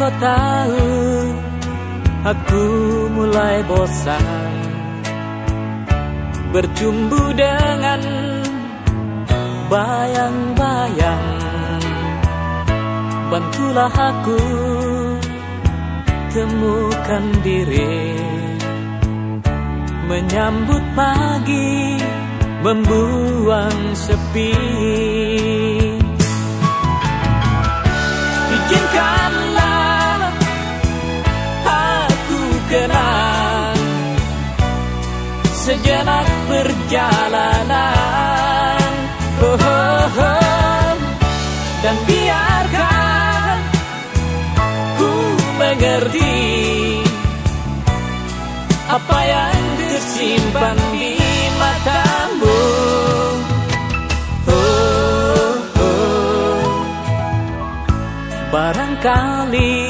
Engkau tahu aku mulai bosan Bercumbu dengan bayang-bayang. Bantulah aku temukan diri Menyambut pagi membuang sepi. Izinkanlah kenal Sejenak perjalanan oh, oh, oh. Dan biarkan ku mengerti Apa yang tersimpan di matamu oh, oh. Barangkali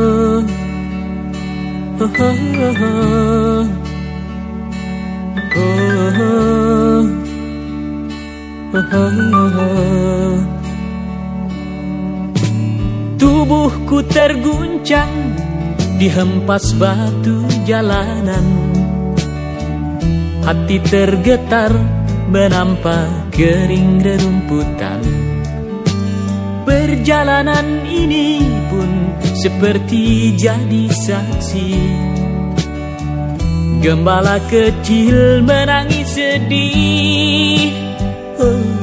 Tubuhku terguncang dihempas batu jalanan. Hati tergetar menampak kering rerumputan Perjalanan ini pun seperti jadi saksi Gembala kecil menangis sedih oh.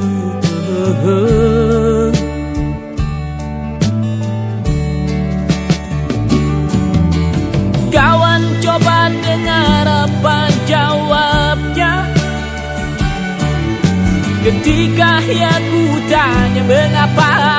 Kawan coba dengar apa jawabnya Ketika ya ku tanya mengapa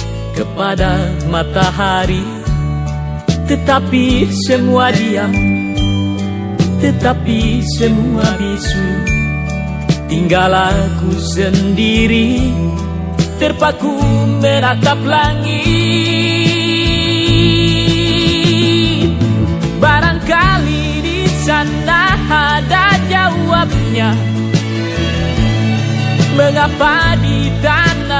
Kepada matahari. Tetapi semua diam. Tetapi semua bisu. Tinggal aku sendiri. Terpaku menatap langit. Barangkali di sana ada jawabnya. Mengapa di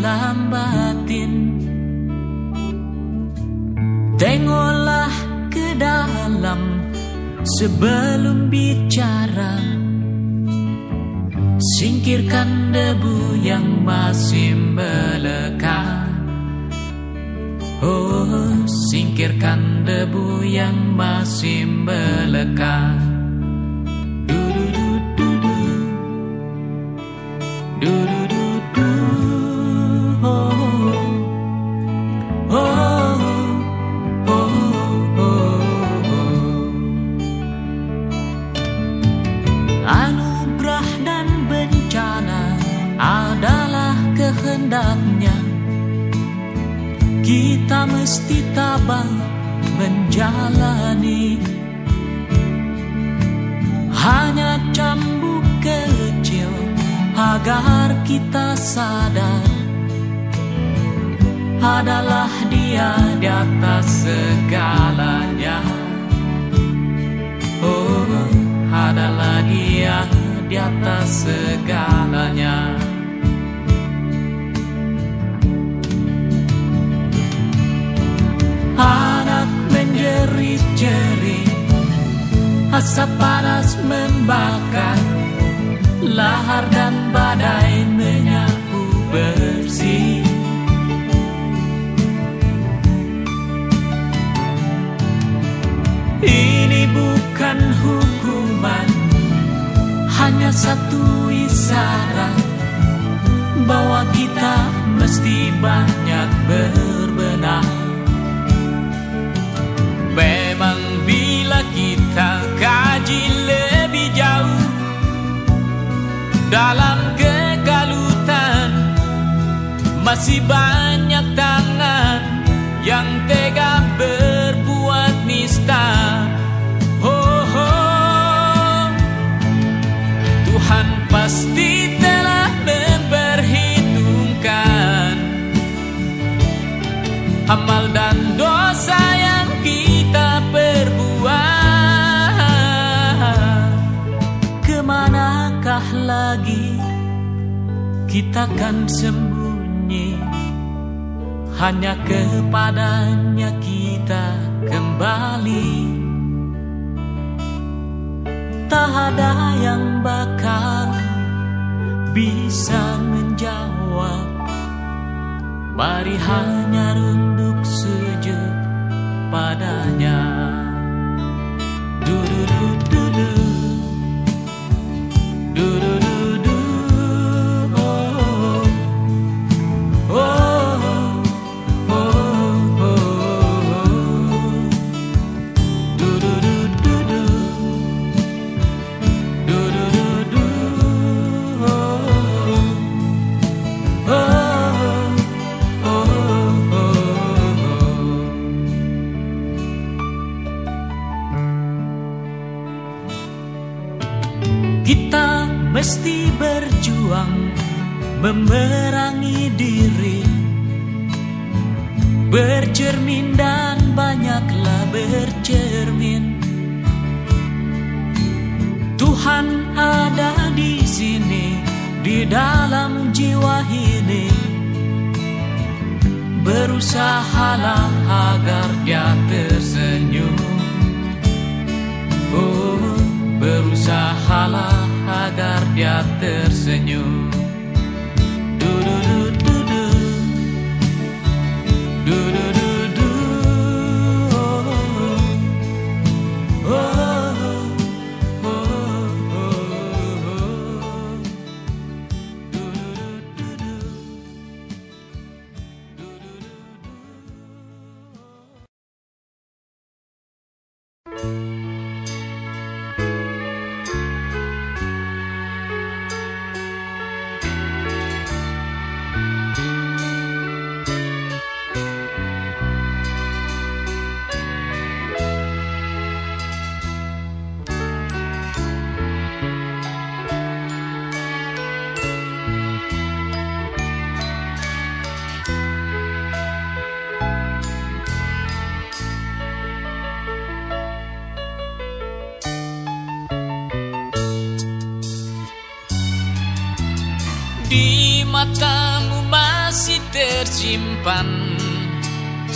dalam batin Tengoklah ke dalam sebelum bicara. Singkirkan debu yang masih melekat. Oh, singkirkan debu yang masih melekat.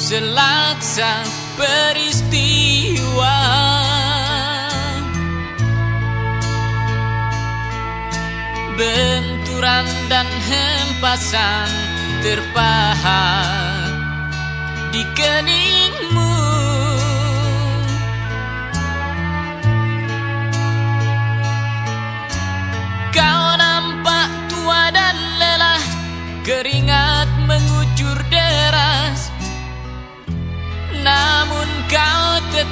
Selaksa peristiwa. Benturan dan hempasan terpahat di keningmu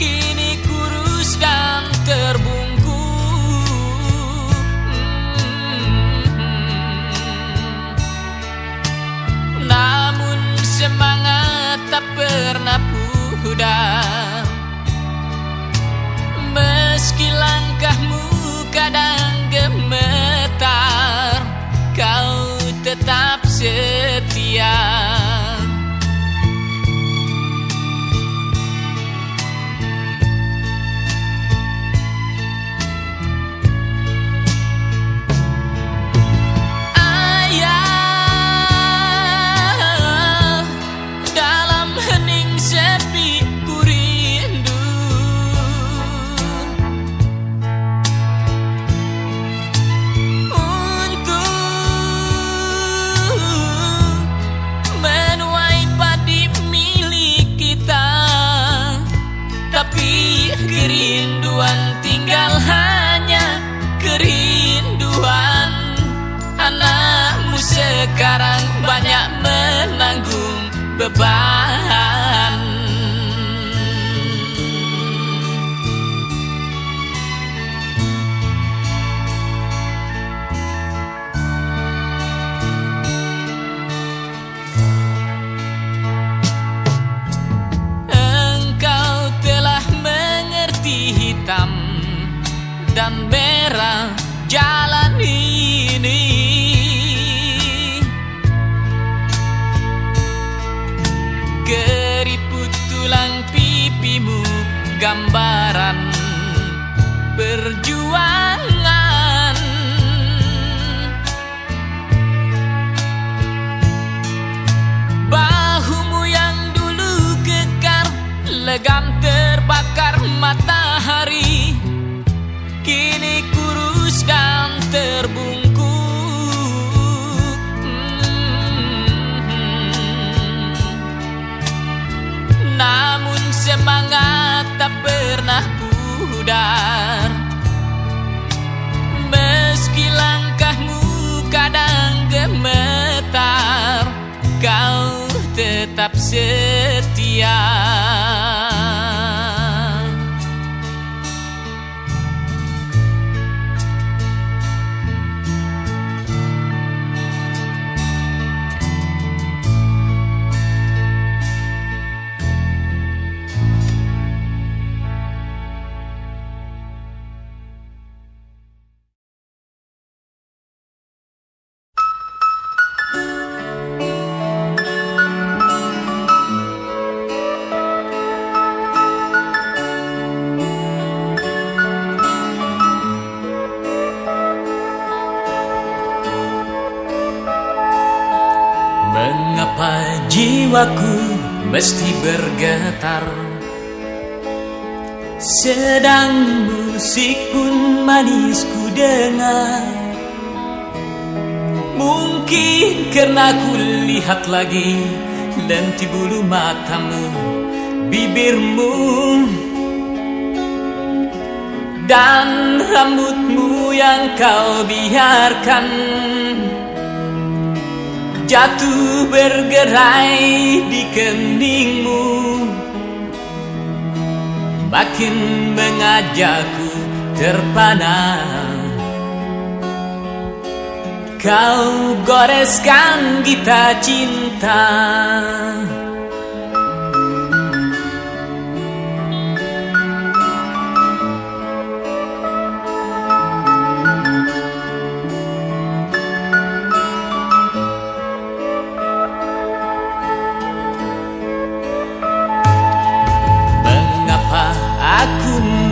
Kini kurus dan terbungkus Namun semangat tak pernah pudar. Meski langkahmu kadang gemetar Kau tetap setia matamu Bibirmu Dan rambutmu yang kau biarkan. Jatuh bergerai di keningmu makin mengajakku terpana. Kau goreskan kita cinta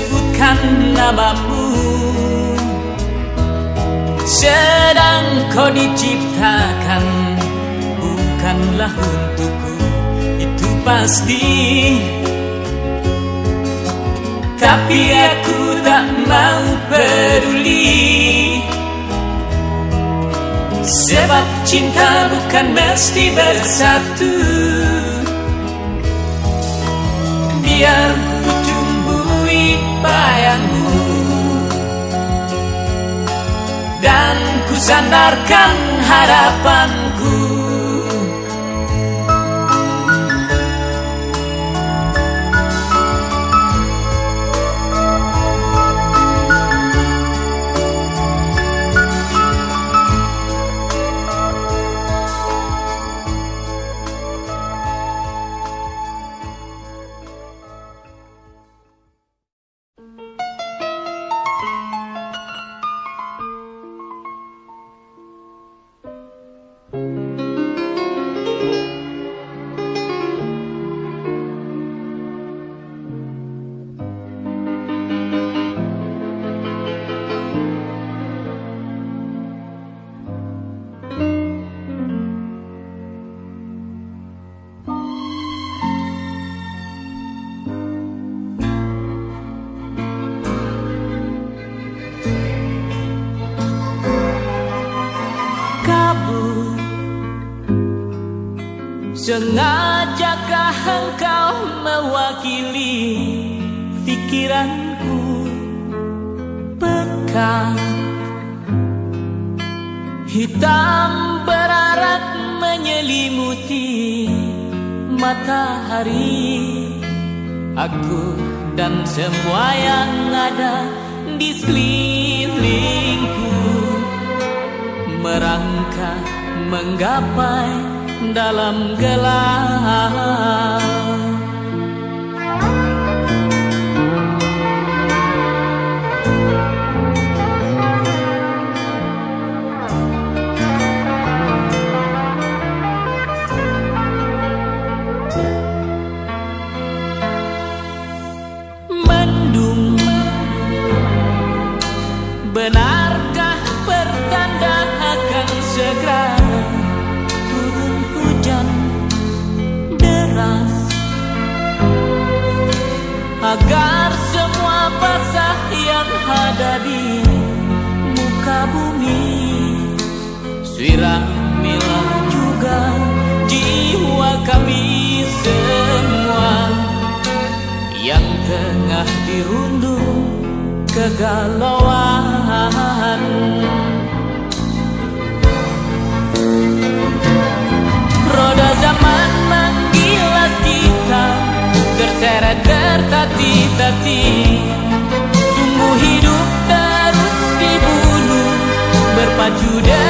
sebutkan namamu. Sedang kau diciptakan Bukanlah untukku Itu pasti. Tapi aku tak mau peduli. Sebab cinta bukan mesti bersatu. Biar Dan ku sandarkan harapanku matahari Aku dan semua yang ada di sekelilingku Merangkak menggapai dalam gelap kegalauan. Roda zaman menggilas kita Terseret tertati-tati Sungguh hidup terus dibunuh Berpacu dengan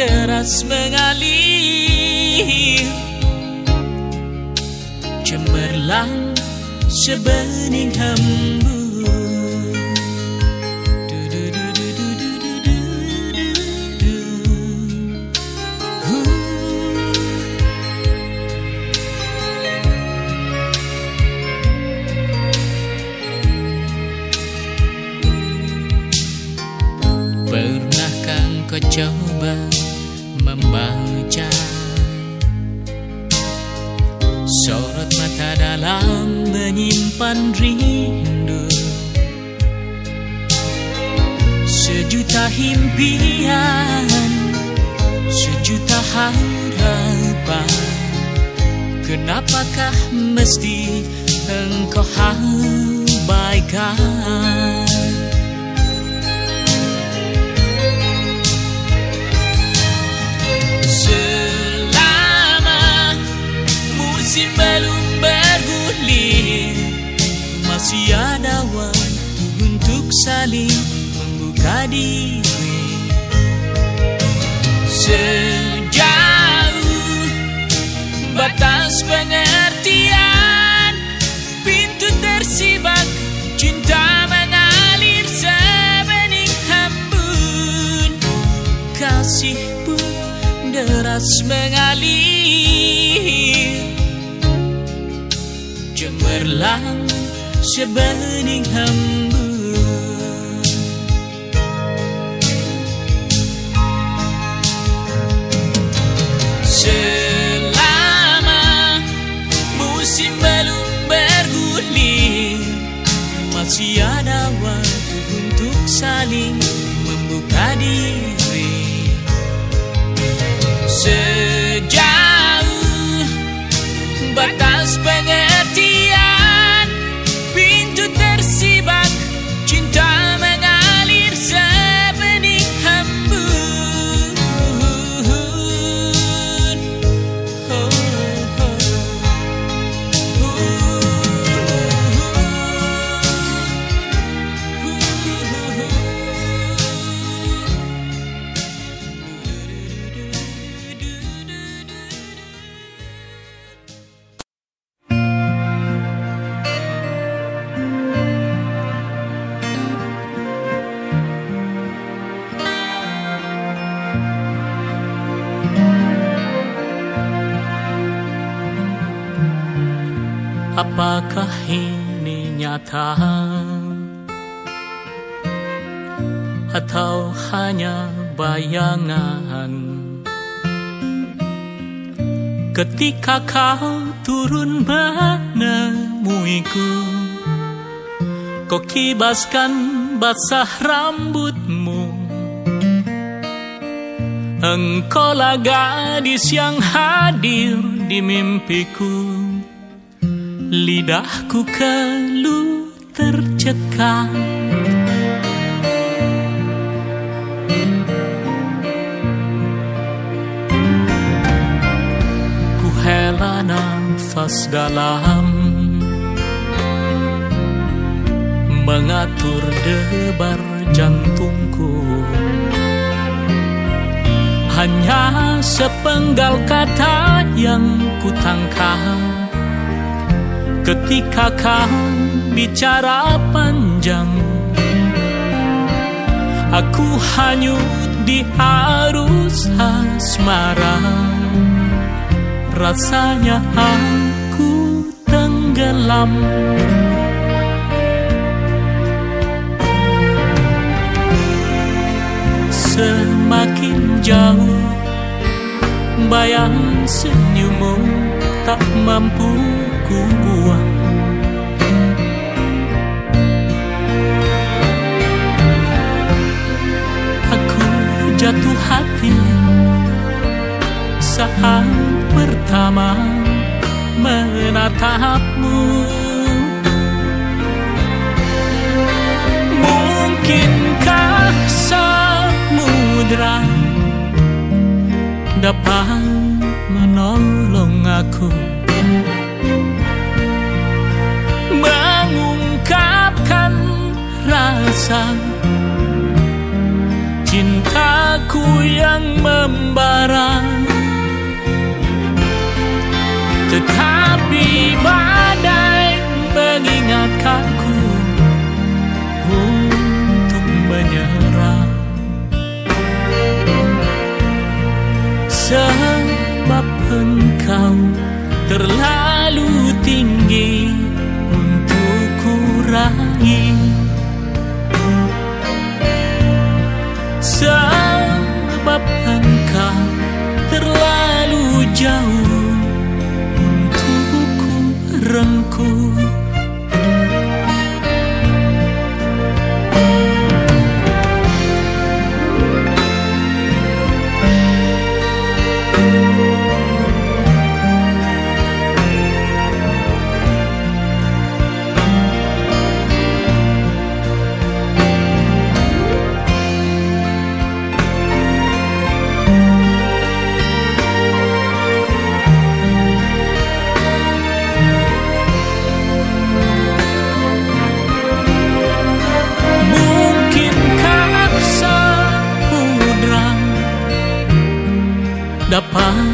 deras mengalir. Cemerlang sebening hembus menyimpan rindu. Sejuta impian Sejuta harapan. Kenapakah mesti engkau abaikan? Selama musim belum Masih ada waktu untuk saling membuka diri. Sejauh batas pengertian Pintu tersibak cinta mengalir sebening hambun. Kasih pun deras mengalir Cemerlang sebening hembun Selama musim belum bergulir Masih ada waktu untuk saling membuka diri. Sejauh batas pengertian bayangan. Ketika kau turun menemuiku Kau kibaskan basah rambutmu. Engkaulah gadis yang hadir di mimpiku. Lidahku keluh tercekat Ku hela nafas dalam. Mengatur debar jantungku. Hanya sepenggal kata yang kutangkap Ketika kau bicara panjang Aku hanyut di arus asmara Rasanya aku tenggelam. Semakin jauh Bayang senyummu tak mampu ku buang Aku jatuh hati saat pertama menatapmu. Mungkinkah samudra dapat menolong aku? Mengungkapkan rasa cintaku yang membara tetapi badai mengingatkanku Untuk menyerah. Sebab engkau terlalu dapat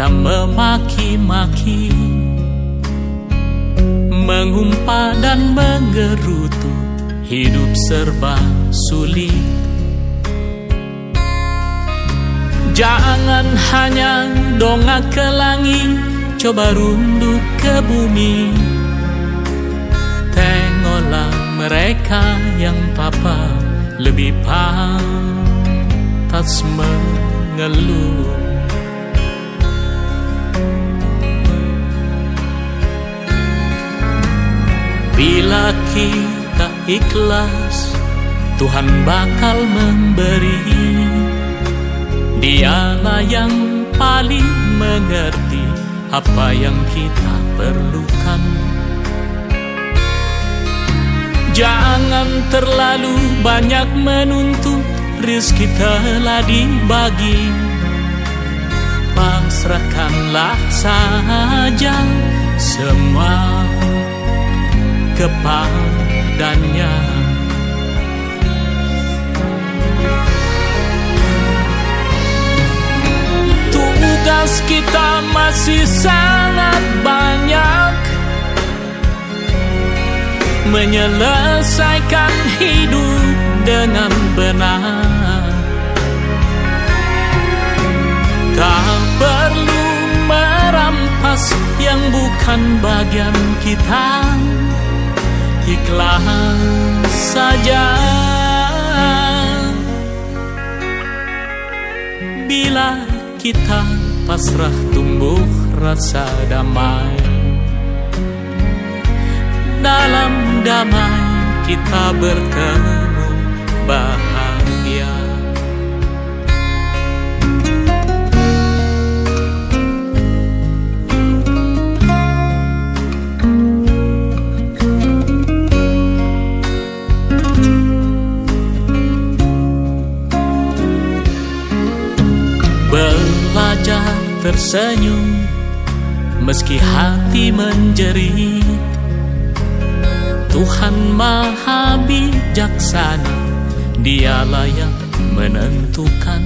kita memaki-maki Mengumpat dan menggerutu hidup serba sulit. Jangan hanya dongak ke langit Coba runduk ke bumi. Tengoklah mereka yang papa lebih pantas mengeluh Bila kita ikhlas Tuhan bakal memberi. Dialah yang paling mengerti Apa yang kita perlukan. Jangan terlalu banyak menuntut Rizki telah dibagi. Pasrahkanlah saja semua kepadanya Tugas kita masih sangat banyak. Menyelesaikan hidup dengan benar. Tak perlu merampas yang bukan bagian kita Ikhlas saja. Bila kita pasrah tumbuh rasa damai Dalam damai kita bertemu bahagia Belajar tersenyum meski hati menjerit. Tuhan maha bijaksana Dialah yang menentukan.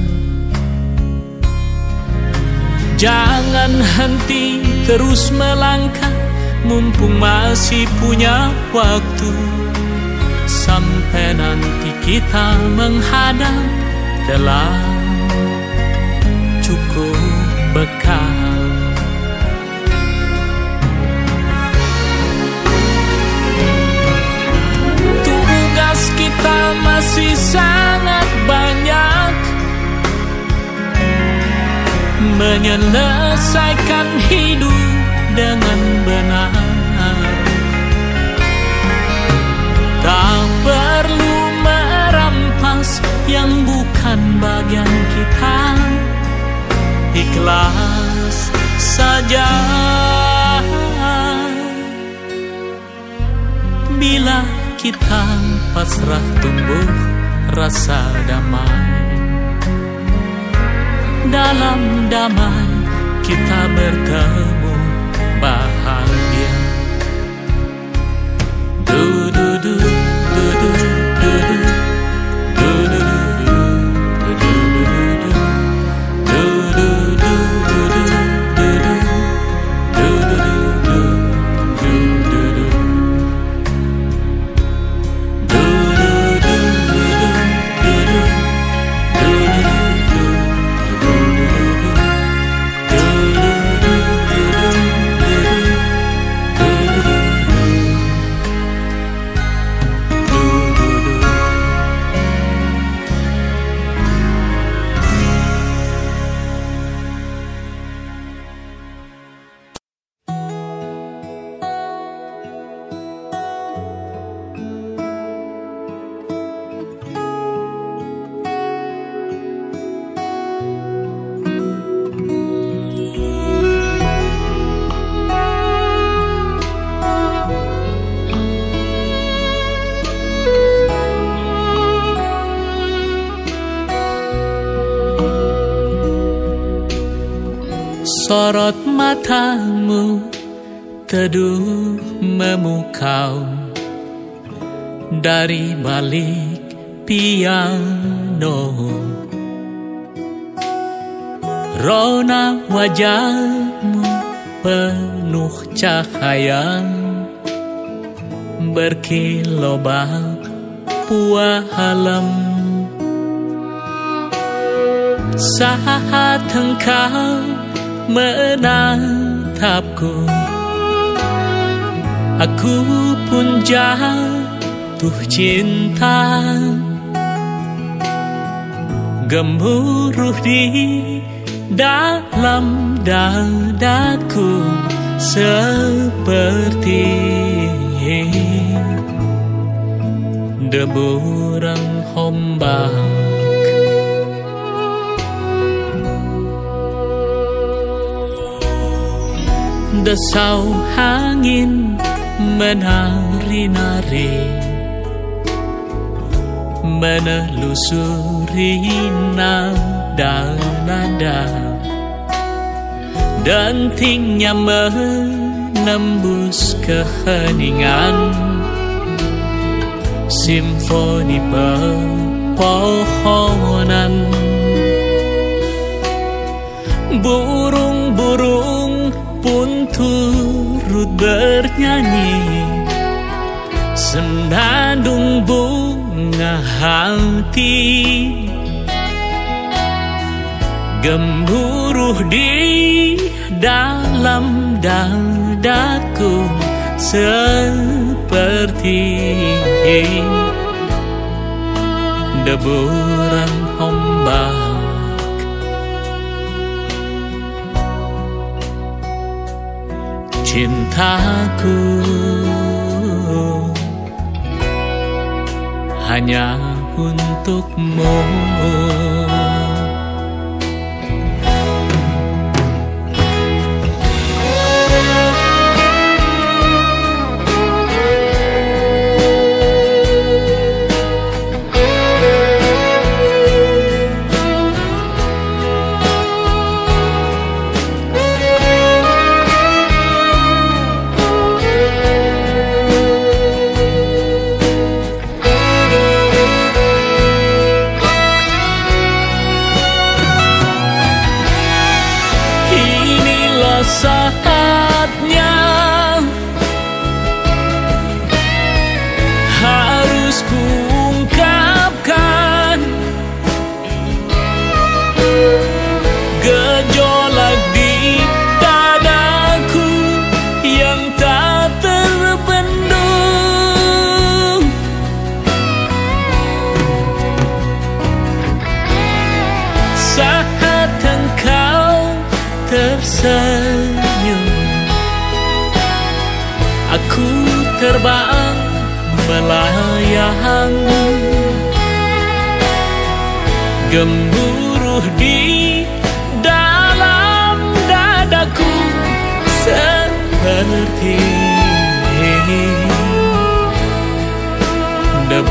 Jangan henti terus melangkah Mumpung masih punya waktu. Sampai nanti kita menghadap Telah bekal kita masih sangat banyak. Menyelesaikan hidup dengan benar. Tak perlu merampas yang bukan bagian kita Ikhlas saja. Bila kita pasrah tumbuh rasa damai. Dalam damai kita bertemu bahagia. Du du du du du du du sorot matamu teduh memukau. Dari balik piano. Rona wajahmu penuh cahaya Berkilobat puah alam. Saat engkau menatapku. Aku pun jatuh cinta. Gemuruh di dalam dadaku Seperti deburan ombak Desau angin menari-nari Menelusuri nada-nada Dentingnya menembus keheningan. Simfoni pepohonan. Burung-burung pun turut bernyanyi. Senandung bunga hati. Gemuruh di dalam dadaku Seperti deburan cintaku hanya untukmu.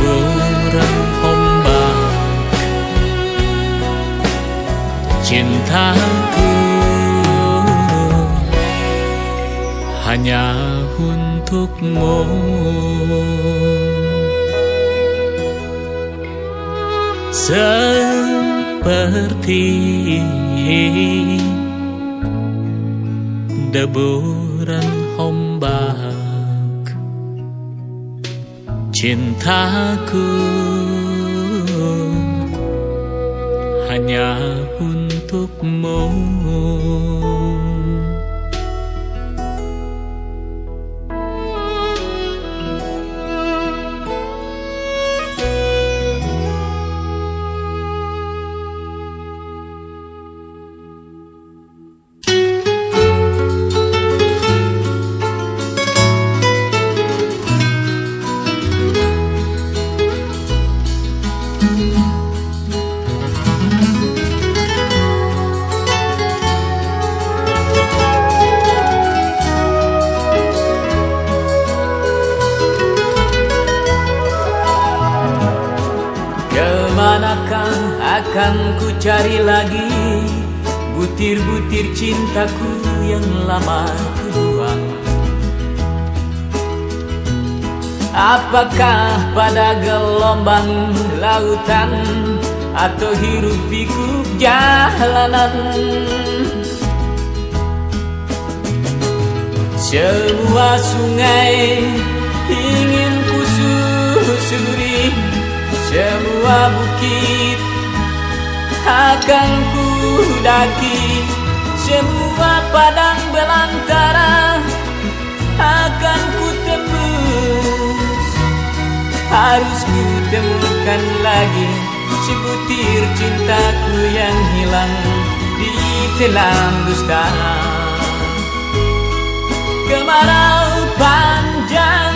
Deburan ombak cintaku hanya untukmu seperti deburan cintaku. Hanya akan ku cari lagi Butir-butir cintaku yang lama ku Apakah pada gelombang lautan Atau hirup pikuk jalanan? Semua sungai ingin ku susuri semua bukit akan ku daki Semua padang belantara. Akan ku tembus Harus ku temukan lagi sebutir cintaku yang hilang di telan dusta. Kemarau panjang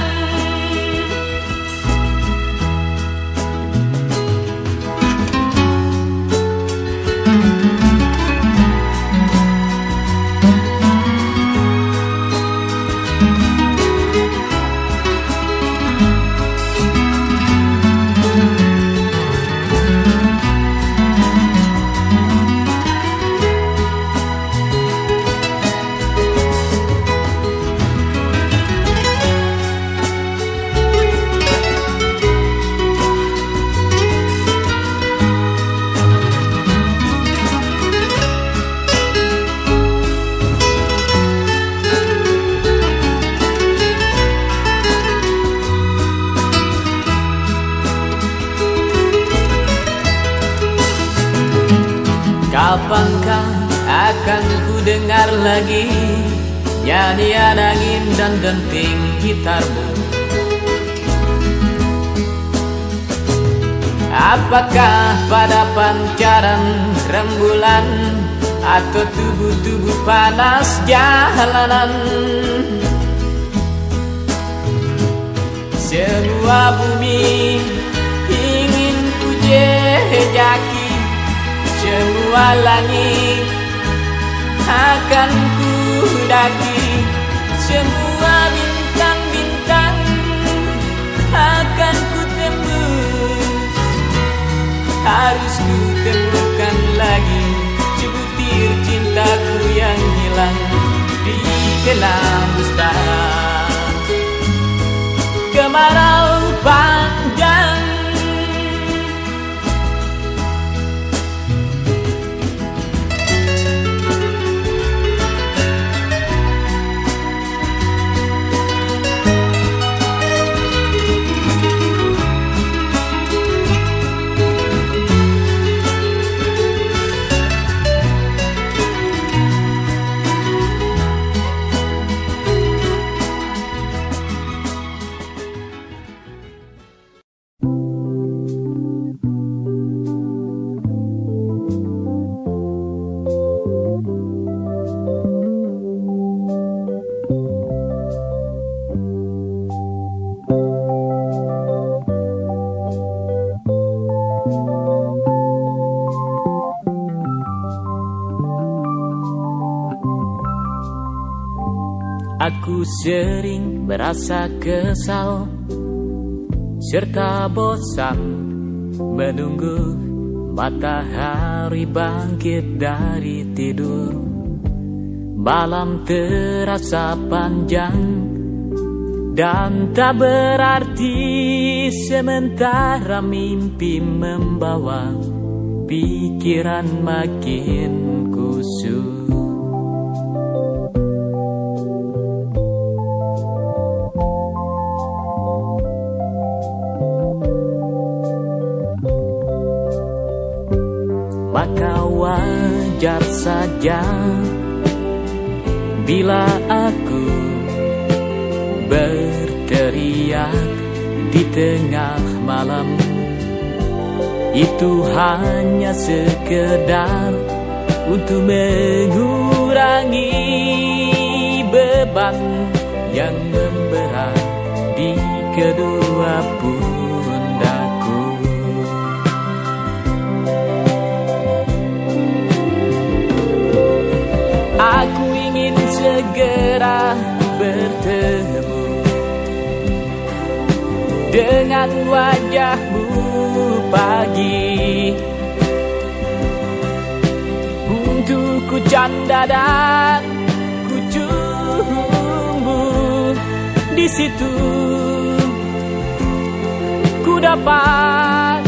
dan denting gitarmu. Apakah pada pancaran rembulan Atau tubuh-tubuh panas jalanan? Semua bumi ingin ku jejaki Semua langit akan ku daki Harus ku temukan lagi Sebutir cintaku yang hilang Di dalam dusta Kemarau panjang merasa kesal serta bosan menunggu matahari bangkit dari tidur. Malam terasa panjang dan tak berarti sementara mimpi membawa pikiran makin maka wajar saja bila aku berteriak di tengah malam? Itu hanya sekedar untuk mengurangi beban yang memberat di kedua pun segera bertemu dengan wajahmu pagi. Untuk ku canda dan ku cumbu di situ. Ku dapat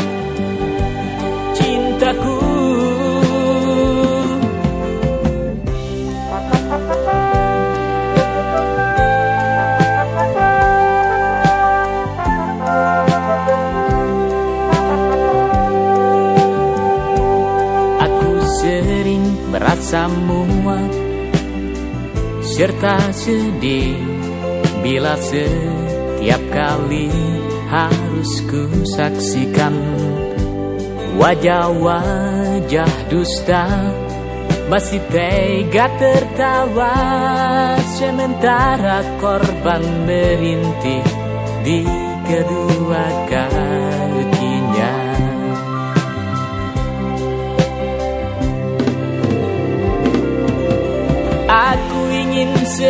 muak serta sedih bila setiap kali harus ku saksikan wajah-wajah dusta masih tega tertawa sementara korban merintih di kedua kakinya.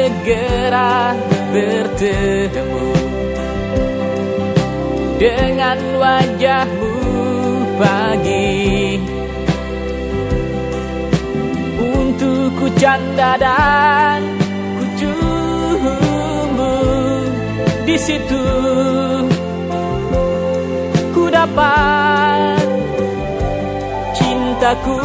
Segera bertemu Dengan wajahmu pagi. Untuk ku canda dan ku cumbu Di situ. Ku dapat cintaku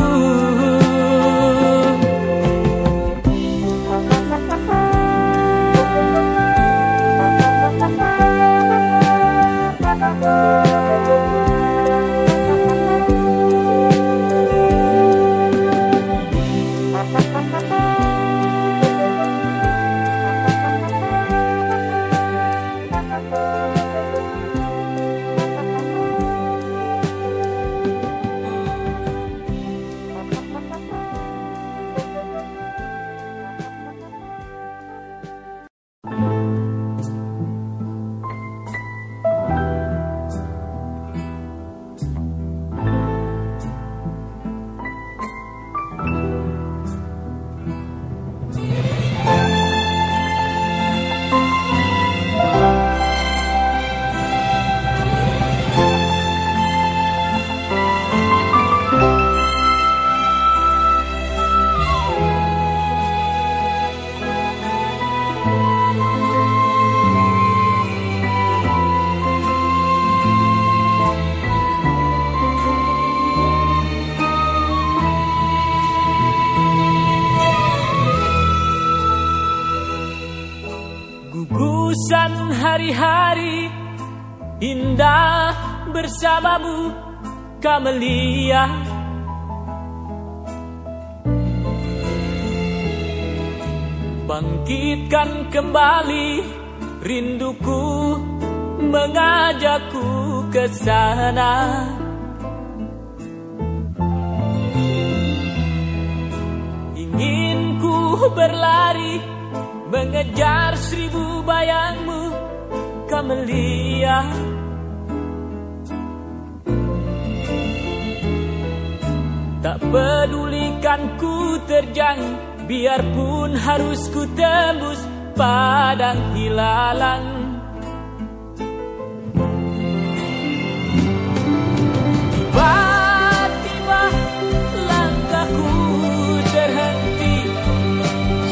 Kamelia Bangkitkan kembali rinduku mengajakku ke sana. Ingin ku berlari mengejar seribu bayangmu Kamelia Tak pedulikan ku terjang Biarpun harus ku tembus padang hilalang. Tiba-tiba langkahku terhenti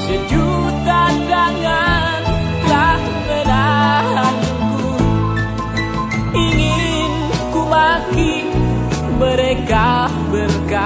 Sejuta tangan telah menahanku. Ingin ku maki mereka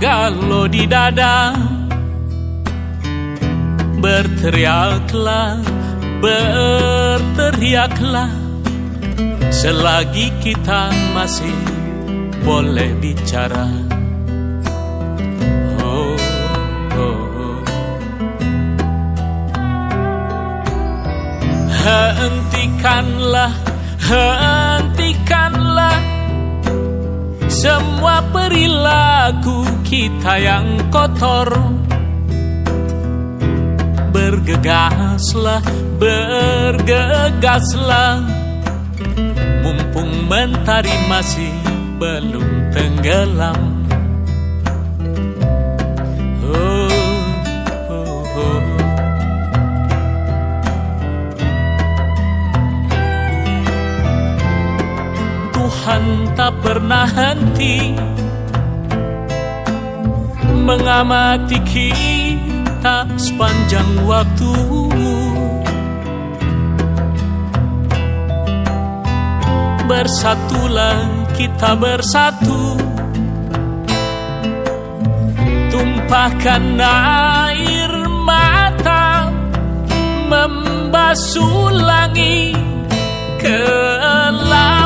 galau di dada. Berteriaklah, berteriaklah. Selagi kita masih boleh bicara. Oh, oh, oh. Hentikanlah, hentikanlah Semua perilaku kita yang kotor. Bergegaslah, bergegaslah. Mumpung mentari masih belum tenggelam tak pernah henti mengamati kita sepanjang waktu. Bersatulah kita bersatu Tumpahkan air mata Membasuh langit kelabu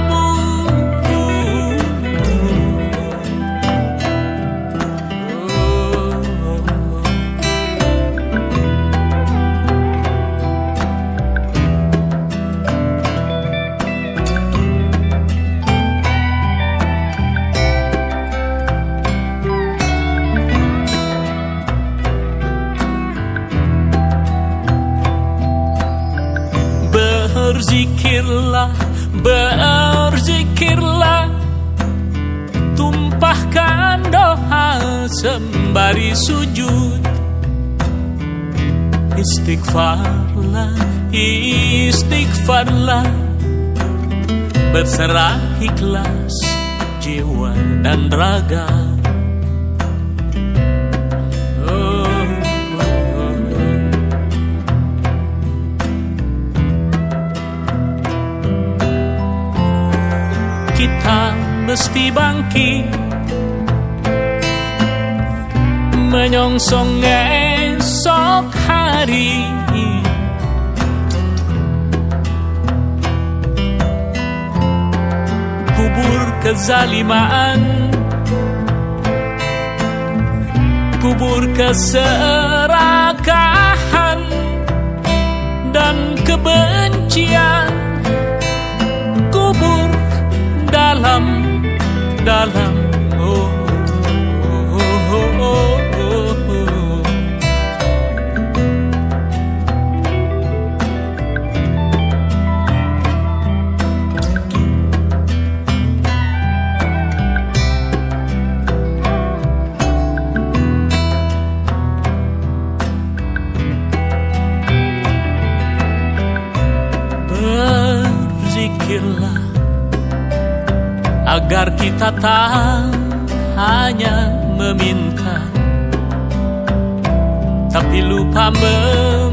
Berzikirlah, berzikirlah Tumpahkan doa sembari sujud. Istighfarlah, istighfarlah. Berserah ikhlas jiwa dan raga mesti bangkit. Menyongsong esok hari. Kubur kezaliman. Kubur keserakahan dan kebencian. Dalam dalam kita tak hanya meminta tapi lupa memberi.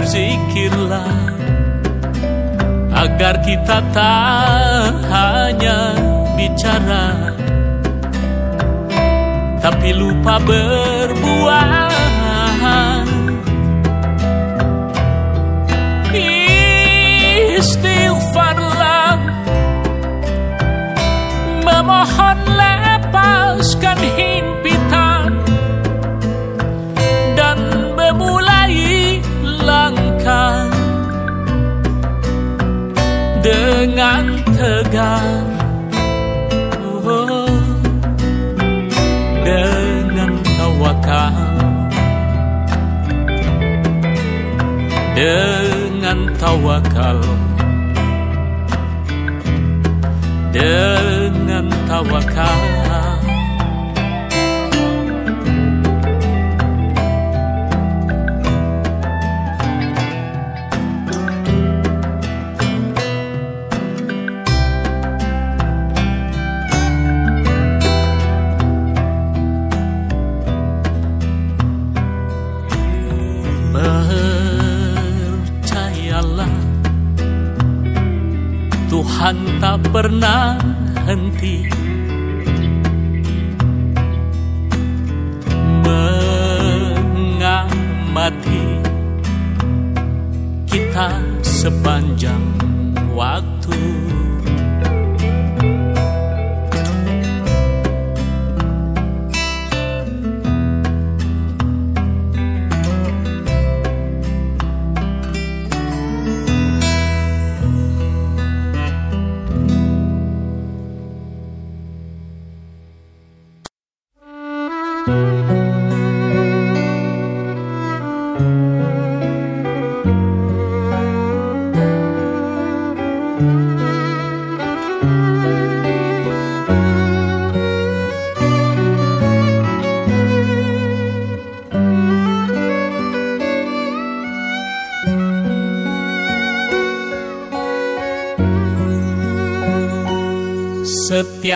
Berzikirlah agar kita tak hanya bicara tapi lupa berbuat himpitan. Dan memulai langkah Dengan tegar. Oh, Dengan tawakal. Dengan tawakal. Dengan tawakal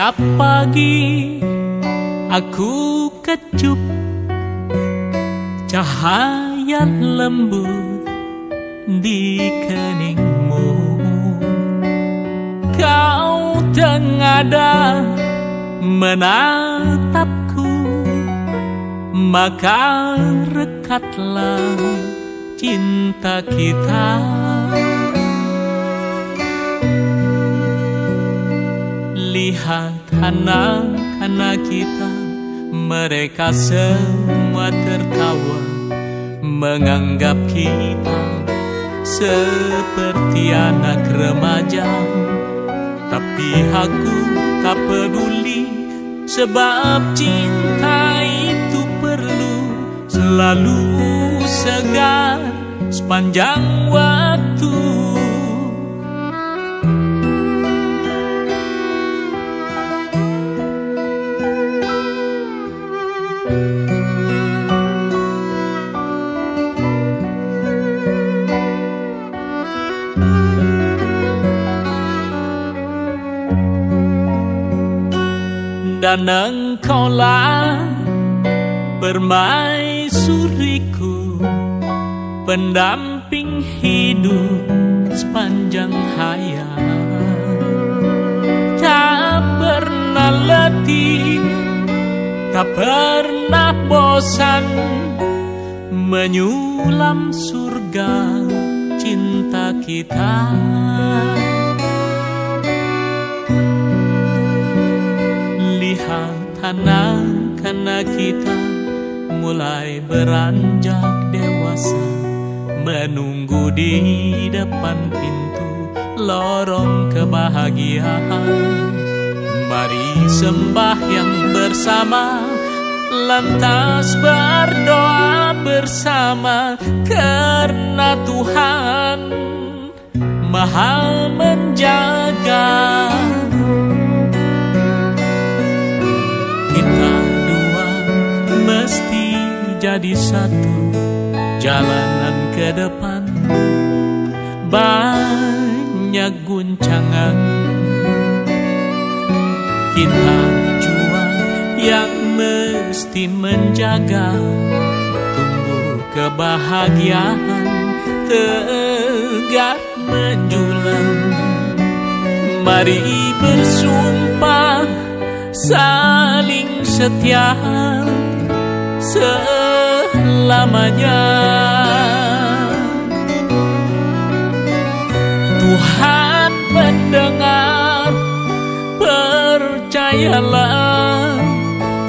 Setiap pagi aku kecup cahaya lembut di keningmu. Kau tengada menatapku Maka rekatlah cinta kita. Lihat anak-anak kita Mereka semua tertawa Menganggap kita seperti anak remaja. Tapi aku tak peduli Sebab cinta itu perlu selalu segar sepanjang waktu dan engkaulah permaisuriku pendamping hidup sepanjang hayat. Tak pernah letih tak pernah bosan menyulam surga cinta kita anak-anak kita mulai beranjak dewasa Menunggu di depan pintu lorong kebahagiaan. Mari sembah yang bersama Lantas berdoa bersama Karena Tuhan Maha menjaga jadi satu jalanan ke depan. Banyak guncangan kita jual yang mesti menjaga. Tunggu kebahagiaan tegak menjulang. Mari bersumpah saling setia selamanya Tuhan mendengar percayalah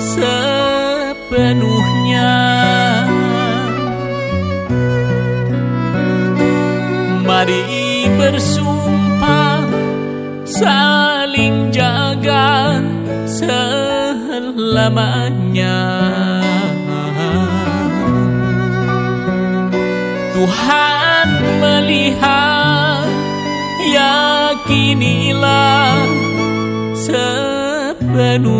sepenuhnya. Mari bersumpah saling jaga selamanya Tuhan melihat Yakinilah sepenuhnya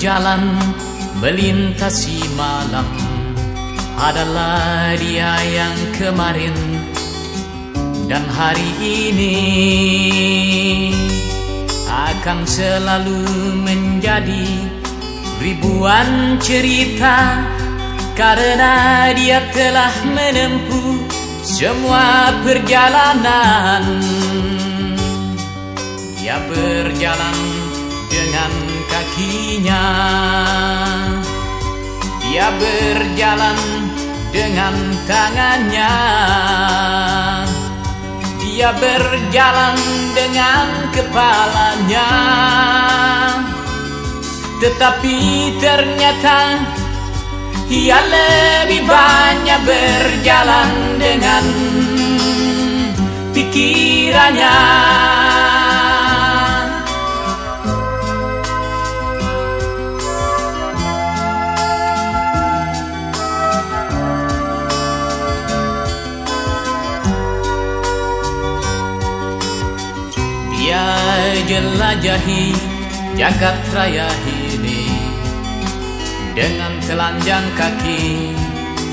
berjalan melintasi malam. Adalah dia yang kemarin dan hari ini akan selalu menjadi ribuan cerita karena dia telah menempuh semua perjalanan. Dia berjalan dengan kakinya Dia berjalan dengan tangannya. Dia berjalan dengan kepalanya. Tetapi ternyata Ia lebih banyak berjalan dengan pikirannya jelajahi jagat raya ini. Dengan telanjang kaki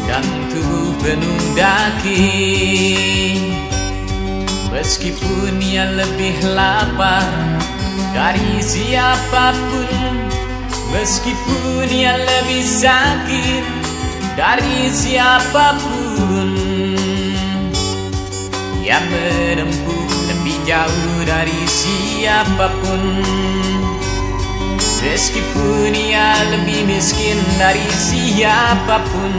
dan tubuh penuh daki. Meskipun ia lebih lapar dari siapa pun Meskipun ia lebih sakit dari siapa pun. Yang menempuh jauh dari siapa pun. Meskipun ia lebih miskin dari siapa pun.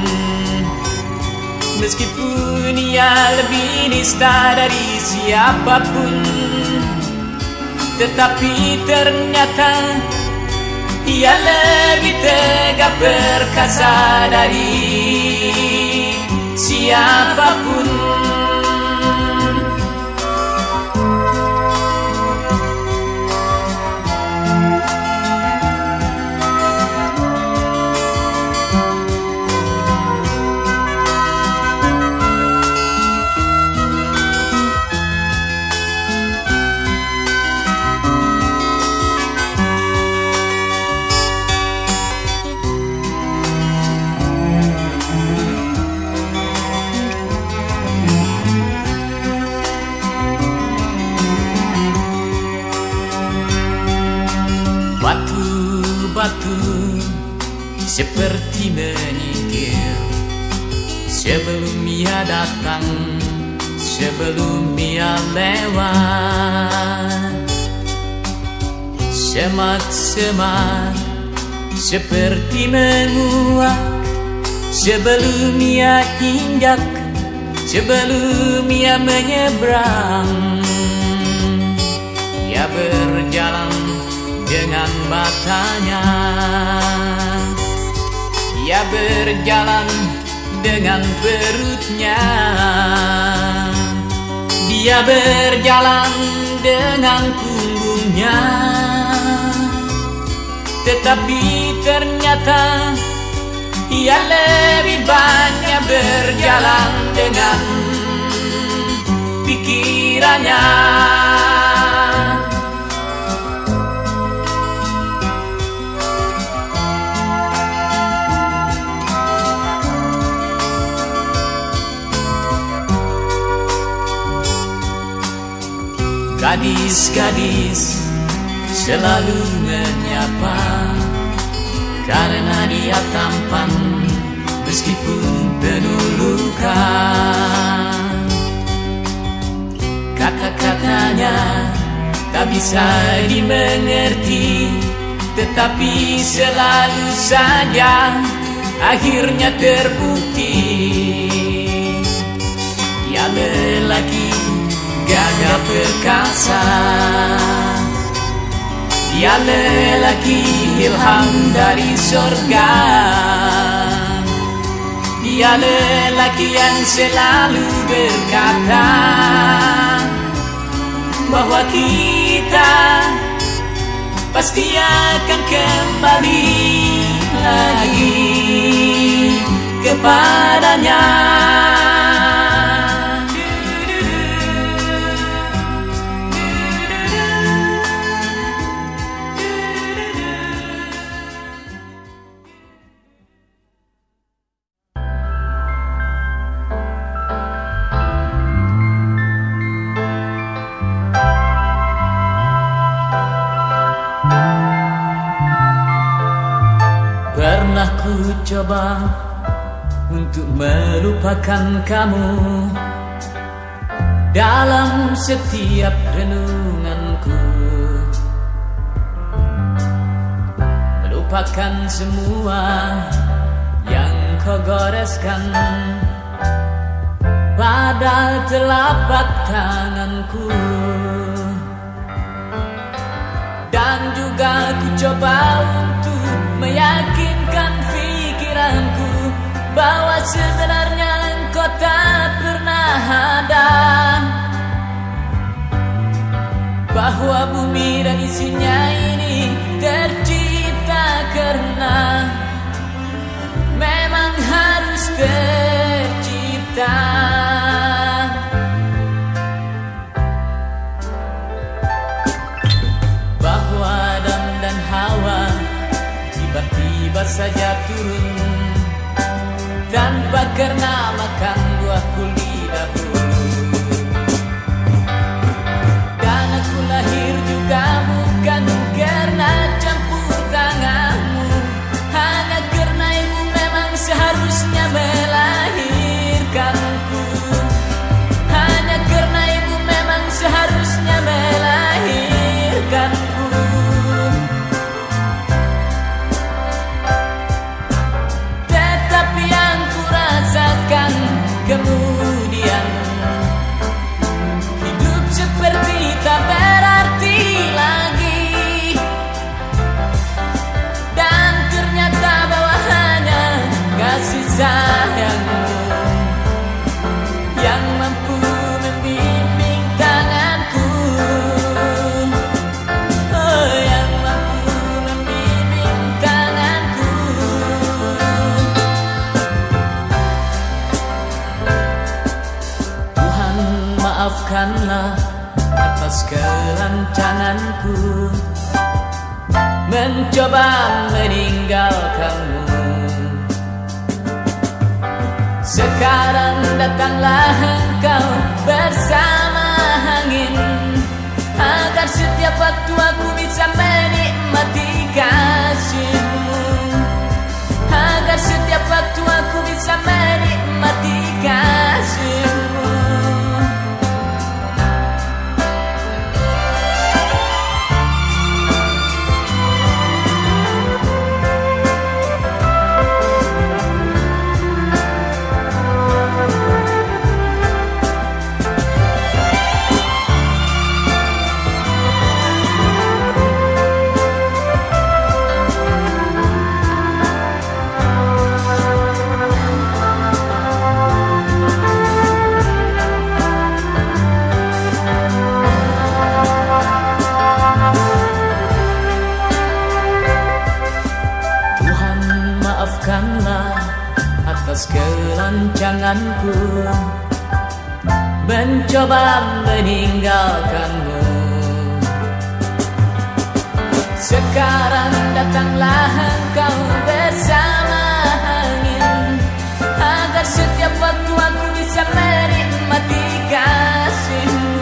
Meskipun ia lebih nista dari siapa pun. Tetapi ternyata ia lebih tegak perkasa dari siapa pun seperti menyingkir. Sebelum ia datang, sebelum ia lewat. Semak-semak seperti menguak. Sebelum ia injak, sebelum ia menyeberang. Ia berjalan dengan matanya Ia berjalan dengan perutnya. Dia berjalan dengan punggungnya. Tetapi ternyata Ia lebih banyak berjalan dengan pikirannya Gadis-gadis selalu menyapa Karena dia tampan meskipun penuh luka Kata-katanya tak bisa dimengerti Tetapi selalu saja akhirnya terbukti. Dia lelaki gagah perkasa. Dia lelaki ilham dari sorga. Dia lelaki yang selalu berkata Bahwa kita pasti akan kembali lagi kepadanya melupakan kamu Dalam setiap renunganku. Melupakan semua yang kau goreskan Pada telapak tanganku. Dan juga ku coba untuk meyakinkan Bahwa sebenarnya engkau tak pernah ada. Bahwa bumi dan isinya ini tercipta karena Memang harus tercipta. Bahwa Adam dan Hawa tiba-tiba saja turun tanpa karena makan buah kuli Mencoba meninggalkanmu. Sekarang datanglah engkau bersama angin Agar setiap waktu aku bisa menikmati kasihmu. Agar setiap waktu aku bisa menikmati kasihmu kelancanganku Mencoba meninggalkanmu. Sekarang datanglah engkau bersama angin Agar setiap waktu aku bisa menikmati kasihmu.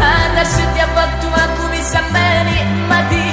Agar setiap waktu aku bisa menikmati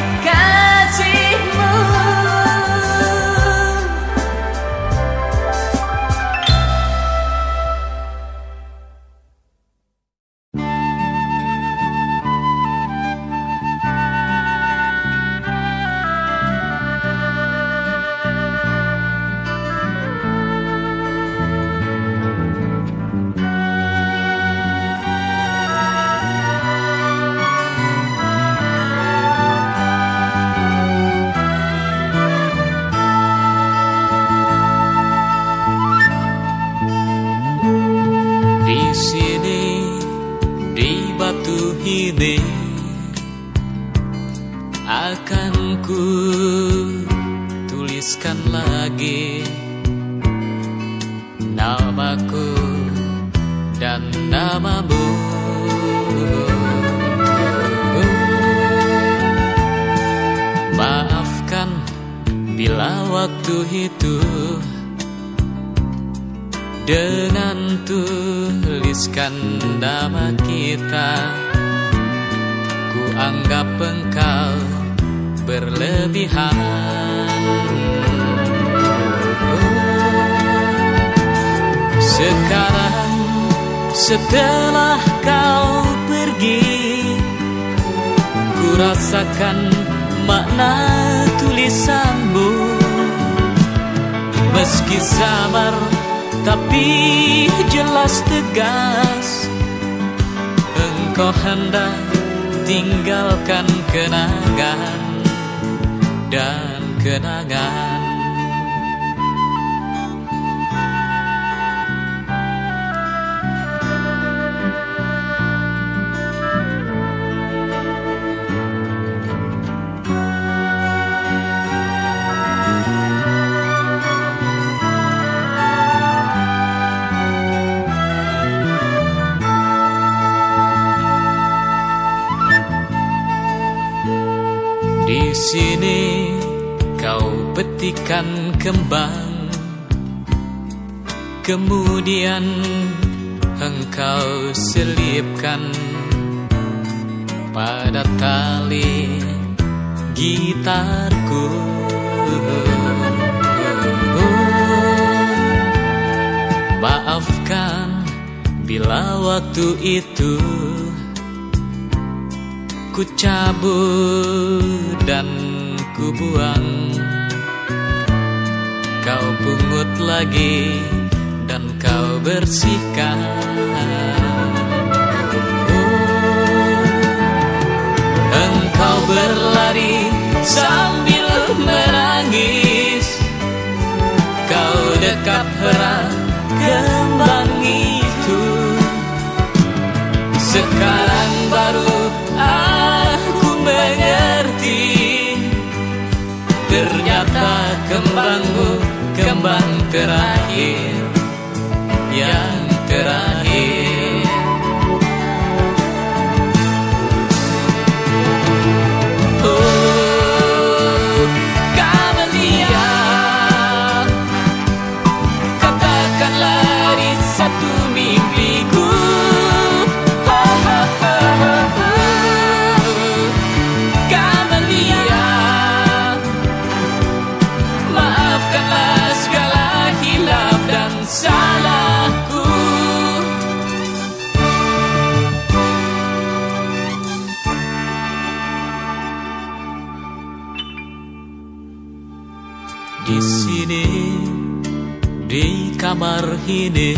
ini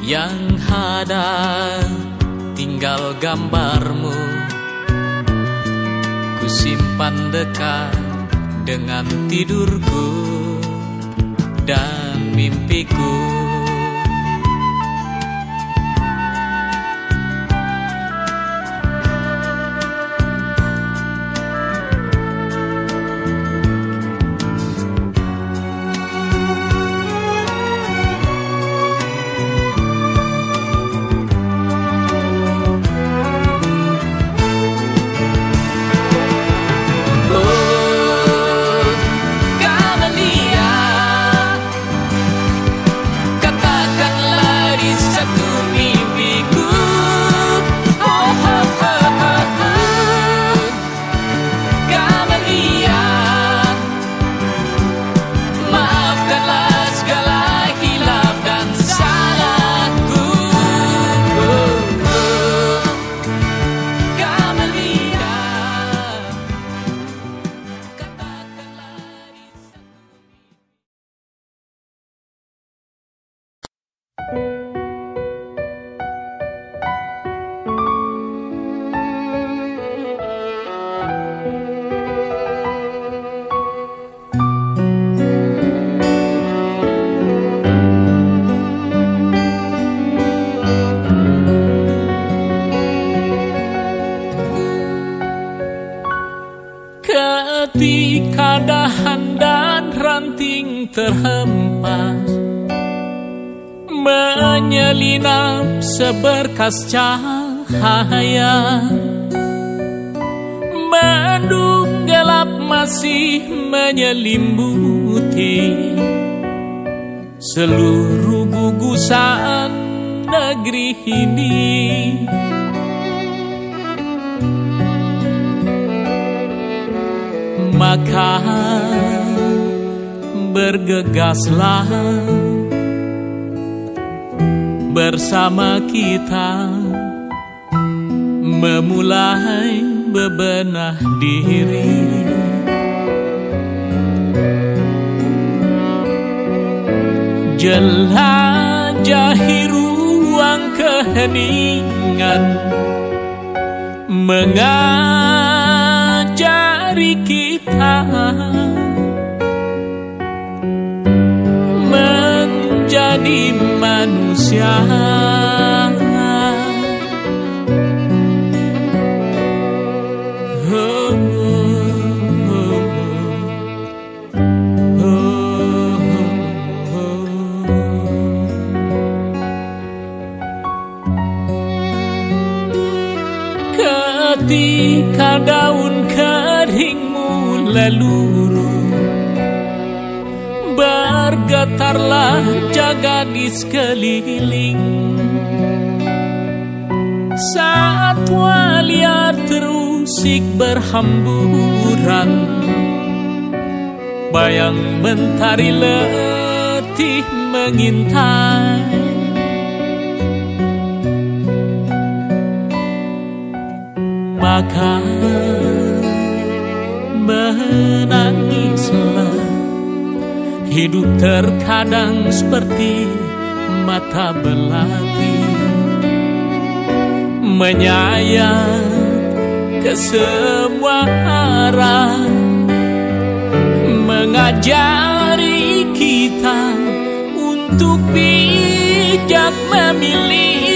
yang ada tinggal gambarmu. Ku simpan dekat dengan tidurku dan mimpiku seberkas cahaya. Mendung gelap masih menyelimuti Seluruh gugusan negeri ini. Maka bergegaslah bersama kita memulai bebenah diri. Jelajahi ruang keheningan mengajari kita menjadi manusia Oh, oh, oh, oh, oh. Ketika daun keringmu leluruh Bergetarlah jaga di sekeliling. Satwa liar terusik berhamburan Bayang mentari letih mengintai. Maka menangislah Hidup terkadang seperti mata belati Menyayat ke semua arah. Mengajari kita untuk bijak memilih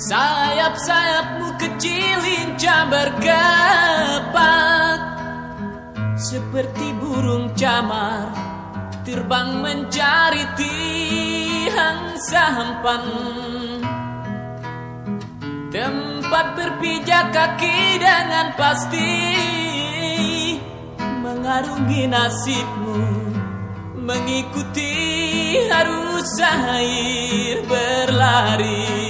Sayap-sayapmu kecil lincah berkepak Seperti burung camar Terbang mencari tiang sampan. Tempat berpijak kaki dengan pasti Mengarungi nasibmu Mengikuti arus air berlari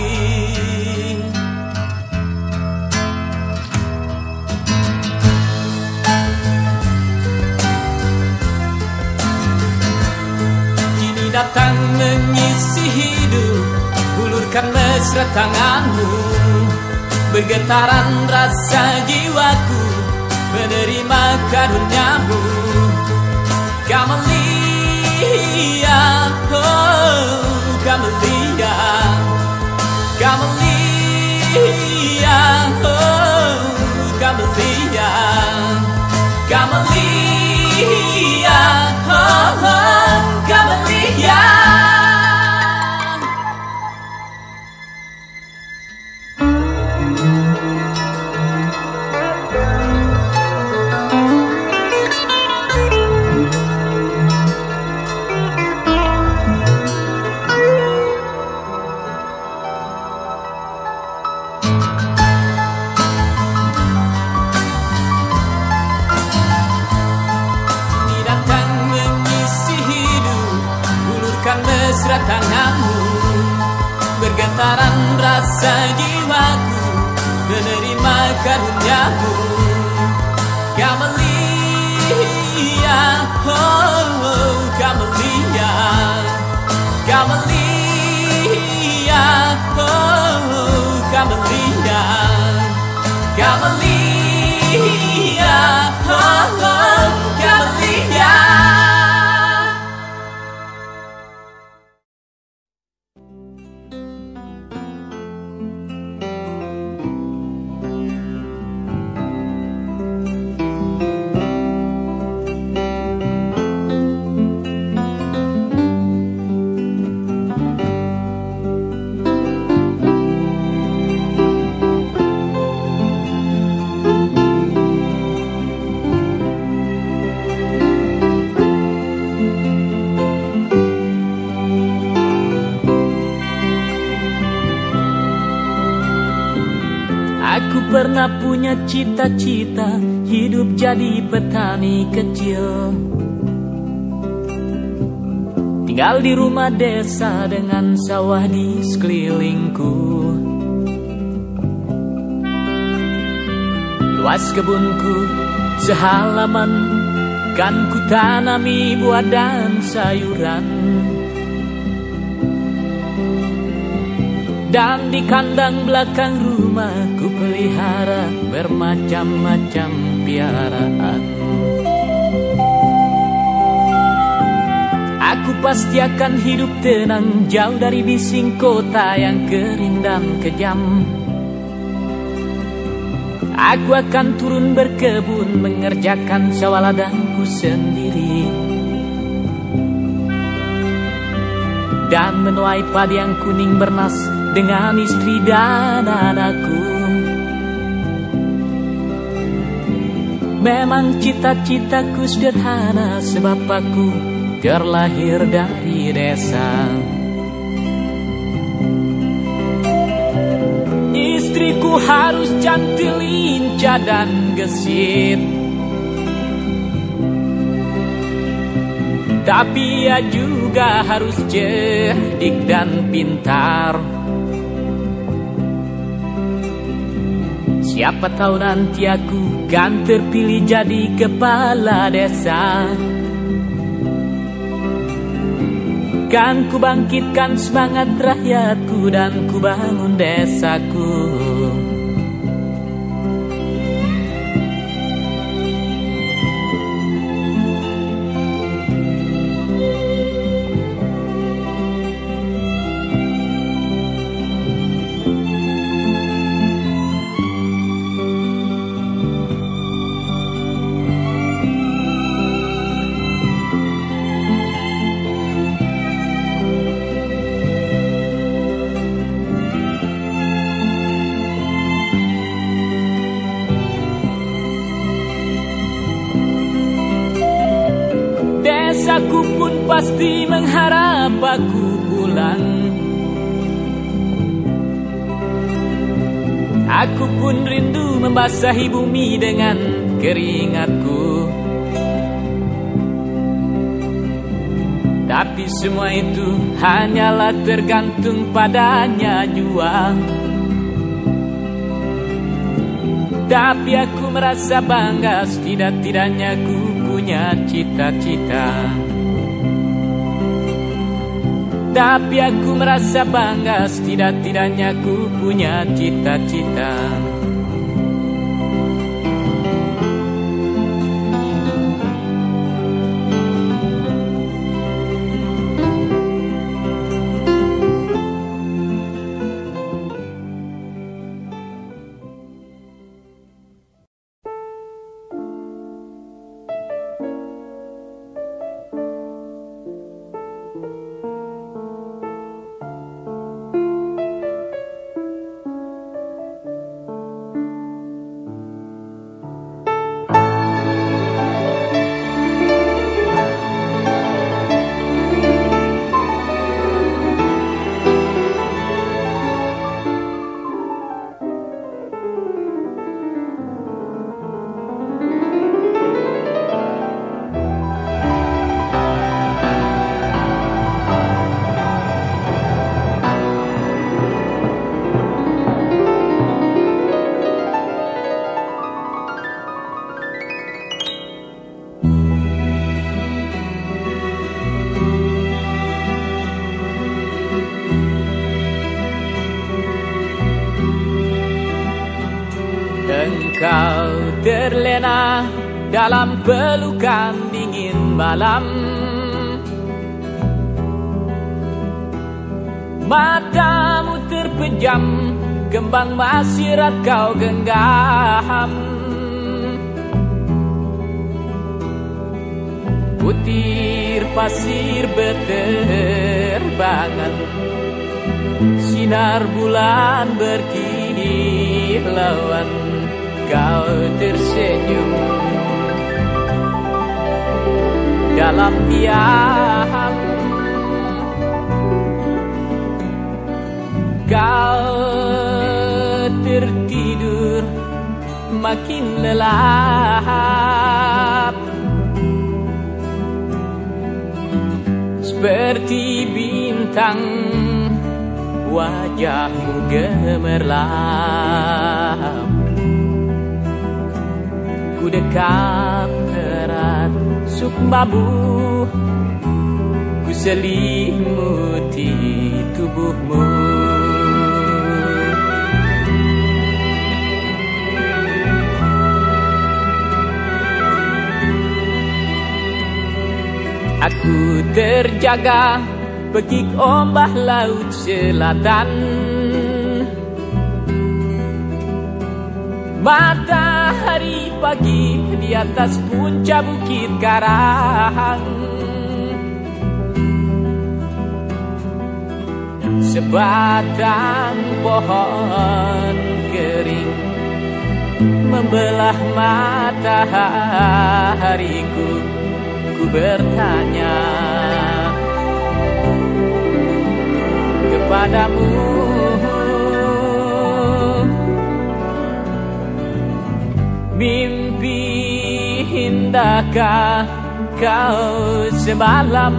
datang mengisi hidup Hulurkan mesra tanganmu. Bergetaran rasa jiwaku Menerima karuniamu. Kamelia oh, Kamelia Kamelia oh, Kamelia Kamelia oh, oh, Kamelia Ini Bergetaran rasa jiwaku Menerima karuniamu Kamelia oh, oh Kamelia Kamelia oh, oh Kamelia Kamelia oh, oh Kamelia punya cita-cita hidup jadi petani kecil. Tinggal di rumah desa dengan sawah di sekelilingku. Luas kebunku sehalaman kan ku tanami buah dan sayuran. Dan di kandang belakang rumah ku pelihara bermacam-macam piaraan. Aku pasti akan hidup tenang jauh dari bising kota yang kering dan kejam. Aku akan turun berkebun mengerjakan sawah ladangku sendiri. Dan menuai padi yang kuning bernas dengan istri dan anakku Memang cita-citaku sederhana sebab aku terlahir dari desa. Istriku harus cantik lincah dan gesit. Tapi ia juga harus cerdik dan pintar Siapa tahu nanti aku kan terpilih jadi kepala desa. Kan ku bangkitkan semangat rakyatku dan ku bangun desaku aku pulang. Aku pun rindu membasahi bumi dengan keringatku. Tapi semua itu hanyalah tergantung padanya jua Tapi aku merasa bangga setidak-tidaknya ku punya cita-cita Tapi aku merasa bangga setidak-tidaknya ku punya cita-cita pelukan dingin malam. Matamu terpejam Kembang masirat kau genggam. Putir pasir berterbangan Sinar bulan berkilauan Kau tersenyum Dalam diam Kau tertidur Makin lelap. Seperti bintang Wajahmu gemerlap. Ku dekat sukmamu Ku selimuti tubuhmu. Aku terjaga Pekik ombak laut selatan Matahari pagi di atas puncak bukit karang. Sebatang pohon kering Membelah matahariku. Ku bertanya Kepadamu Mimpi indahkah kau semalam?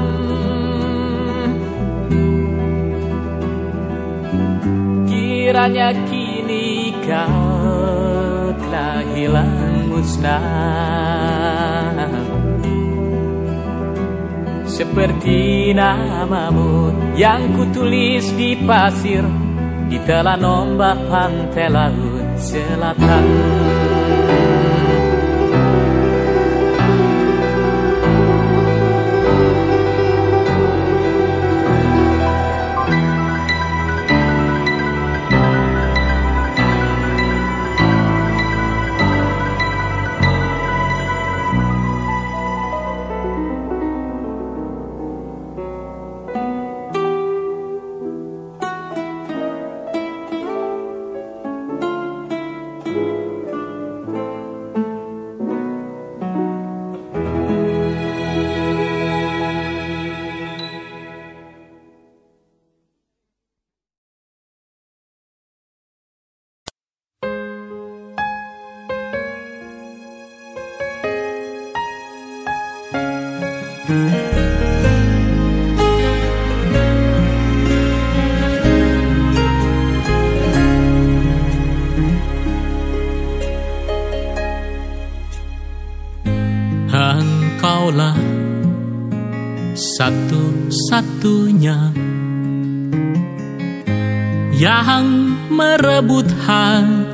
Kiranya kini kau telah hilang musnah. Seperti namamu yang kutulis di pasir Di telan ombak pantai laut selatan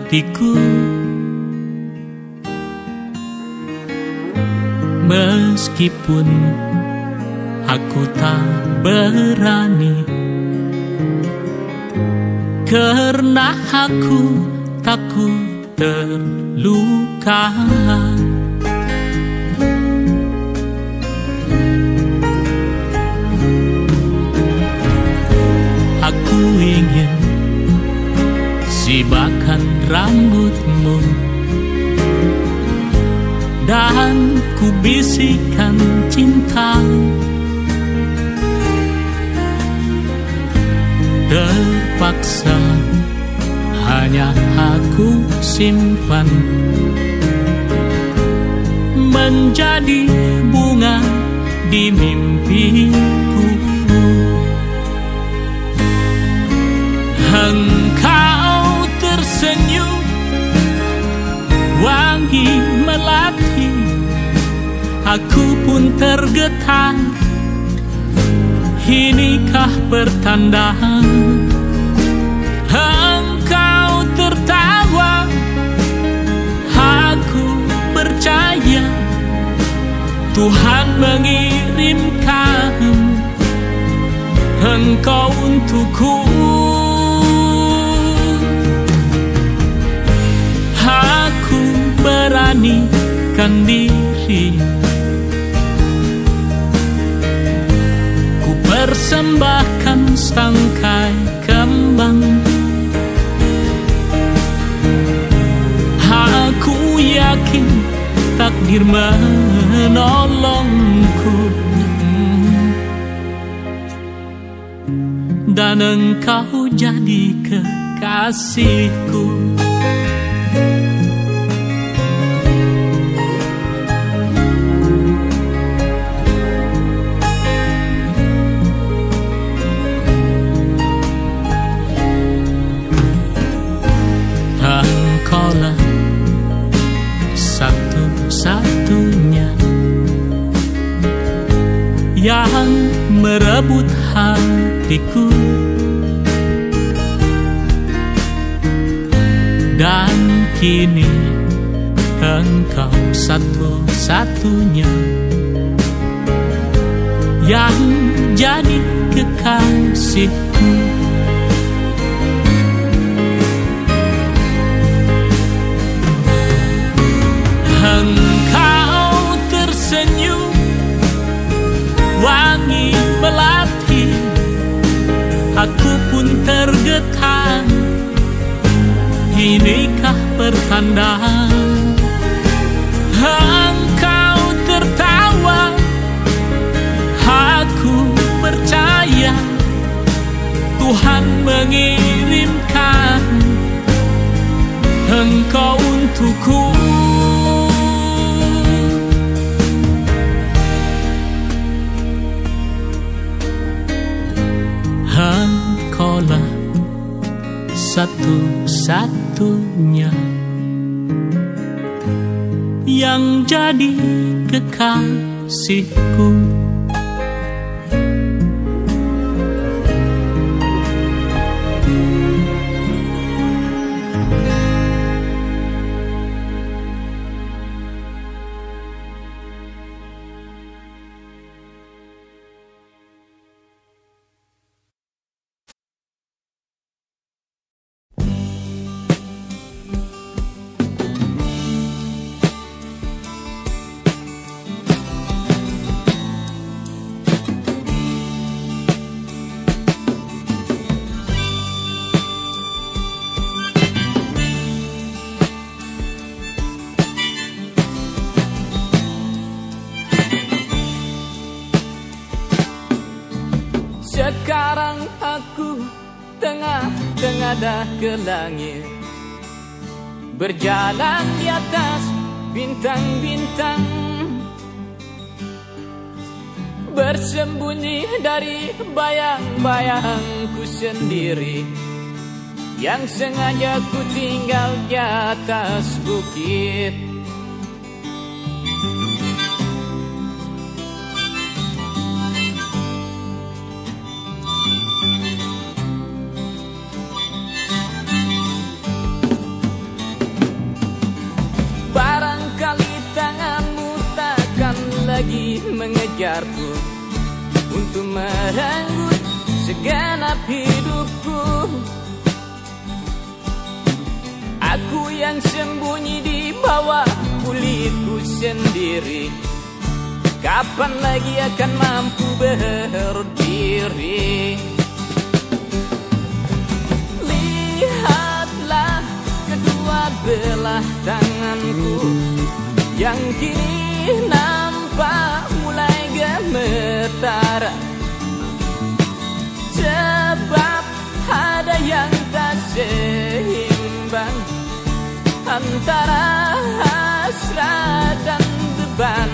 hatiku. Meskipun aku tak berani Karena aku takut terluka rambutmu. Dan ku bisikan cinta. Terpaksa hanya aku simpan. Menjadi bunga di mimpiku Wangi melati Aku pun tergetar. Inikah pertanda Engkau tertawa. Aku percaya Tuhan mengirimkan Engkau untukku engkau jadi kekasihku satu-satunya Yang jadi kekasihku kekasihku Yang sengaja ku tinggal di atas bukit sendiri. Kapan lagi akan mampu berdiri? Lihatlah kedua belah tanganku Yang kini nampak mulai gemetar. Sebab ada yang tak seimbang Antara hasrat korban.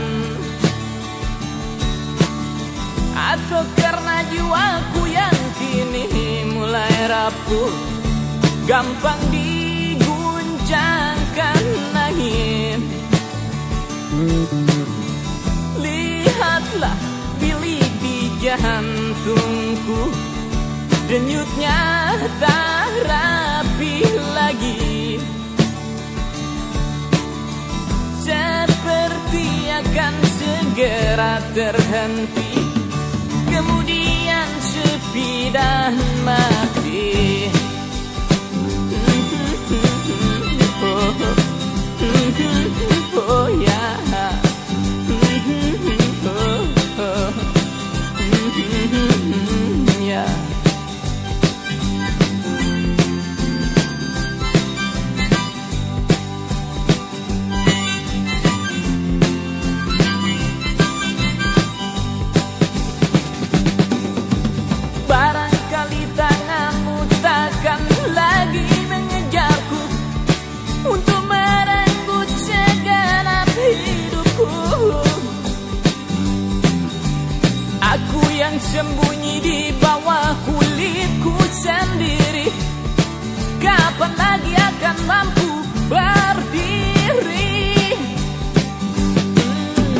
Atau karena jiwaku yang kini mulai rapuh Gampang diguncangkan angin. Lihatlah pilih di jantungku Denyutnya tak akan segera terhenti Kemudian sepi dan mati Oh, oh, oh, oh, oh, sembunyi di bawah kulitku sendiri. Kapan lagi akan mampu berdiri? Hmm,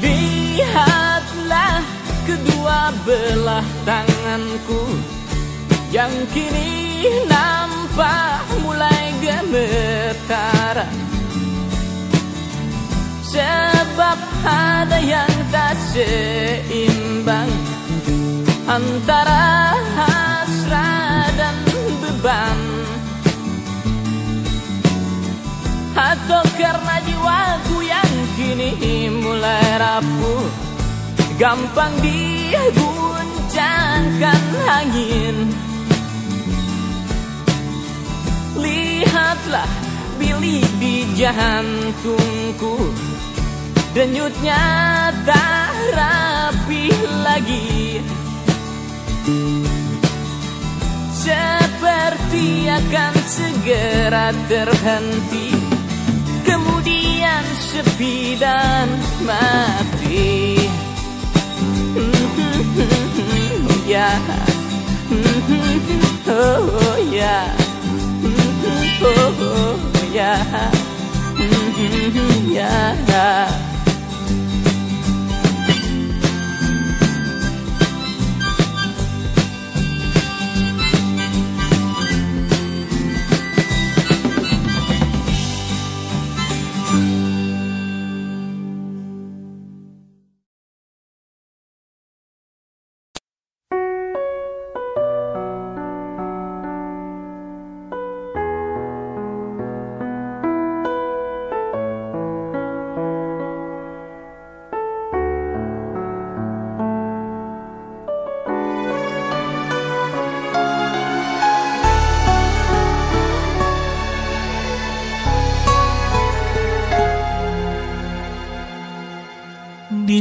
lihatlah kedua belah tanganku Yang kini nampak mulai gemetar. Sebab ada yang tak seimbang antara hasrat dan beban. Atau karena jiwaku yang kini mulai rapuh gampang diguncangkan angin. Lihatlah bili di jantungku denyutnya tak rapi lagi. Seperti akan segera terhenti Kemudian sepi dan mati. Mm-hmm. Ya. Mm-hmm. Oh ya. Mm-hmm. Oh ya Ya. ya.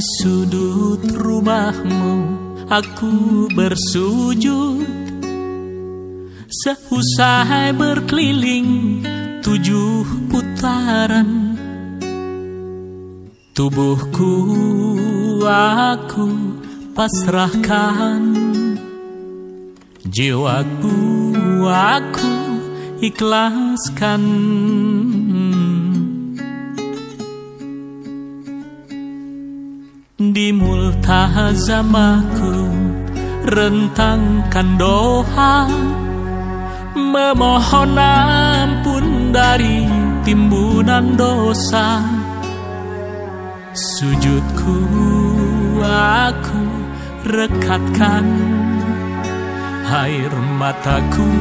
sudut rumahmu Aku bersujud. Seusai berkeliling tujuh putaran Tubuhku aku pasrahkan. Jiwaku aku ikhlaskan. Di multazamaku rentangkan doa Memohon ampun dari timbunan dosa. Sujudku aku rekatkan. Air mataku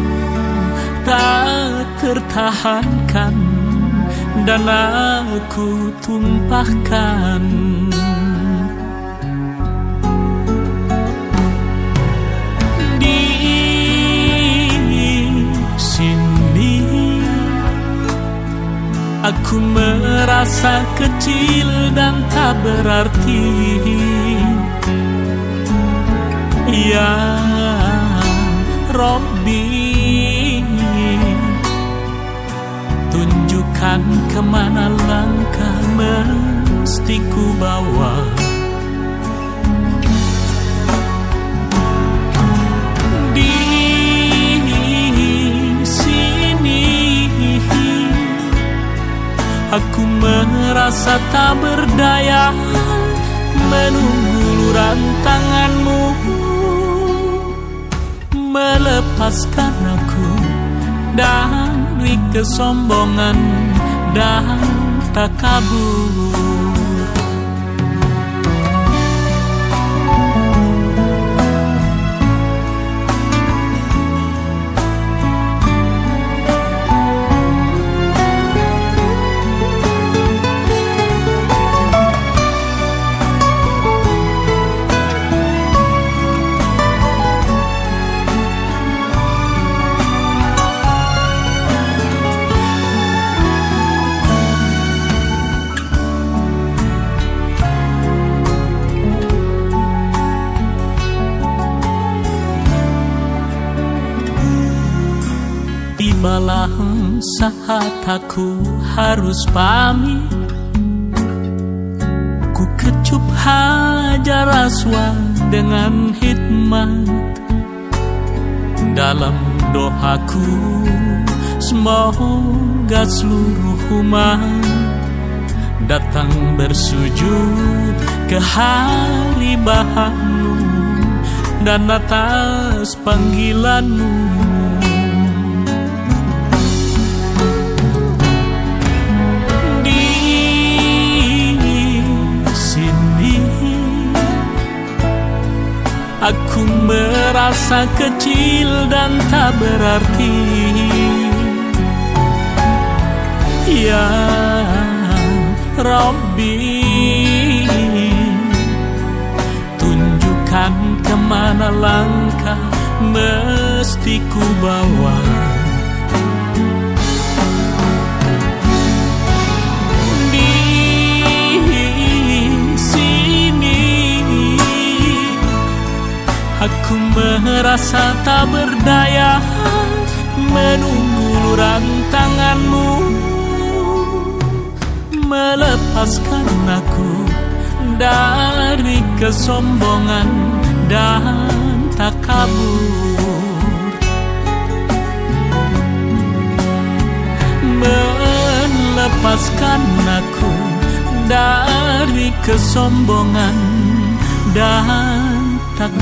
tak tertahankan. Dan aku tumpahkan. Aku merasa kecil dan tak berarti Ya Robbi Tunjukkan ke mana langkah mesti ku bawa Aku merasa tak berdaya Menunggu uluran tanganmu melepaskan aku dari kesombongan dan takabur. Saat aku harus pamit. Ku kecup hajar aswa dengan hikmat. Dalam doaku Semoga seluruh umat Datang bersujud ke hari bahanmu Dan atas panggilanmu Aku merasa kecil dan tak berarti. Ya Rabbi Tunjukkan ke mana langkah mesti ku bawa merasa tak berdaya Menunggu lurang tanganmu. Melepaskan aku Dari kesombongan dan takabur Melepaskan aku Dari kesombongan dan tak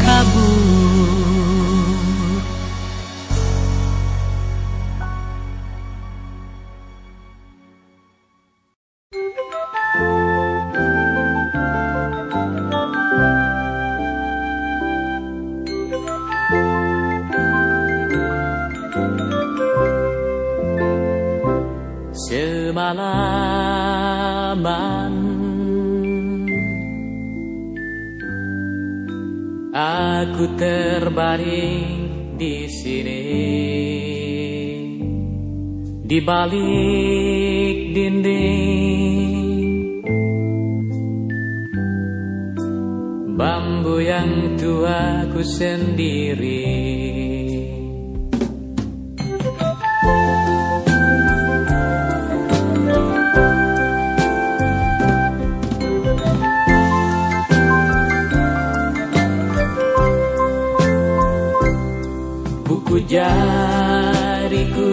jariku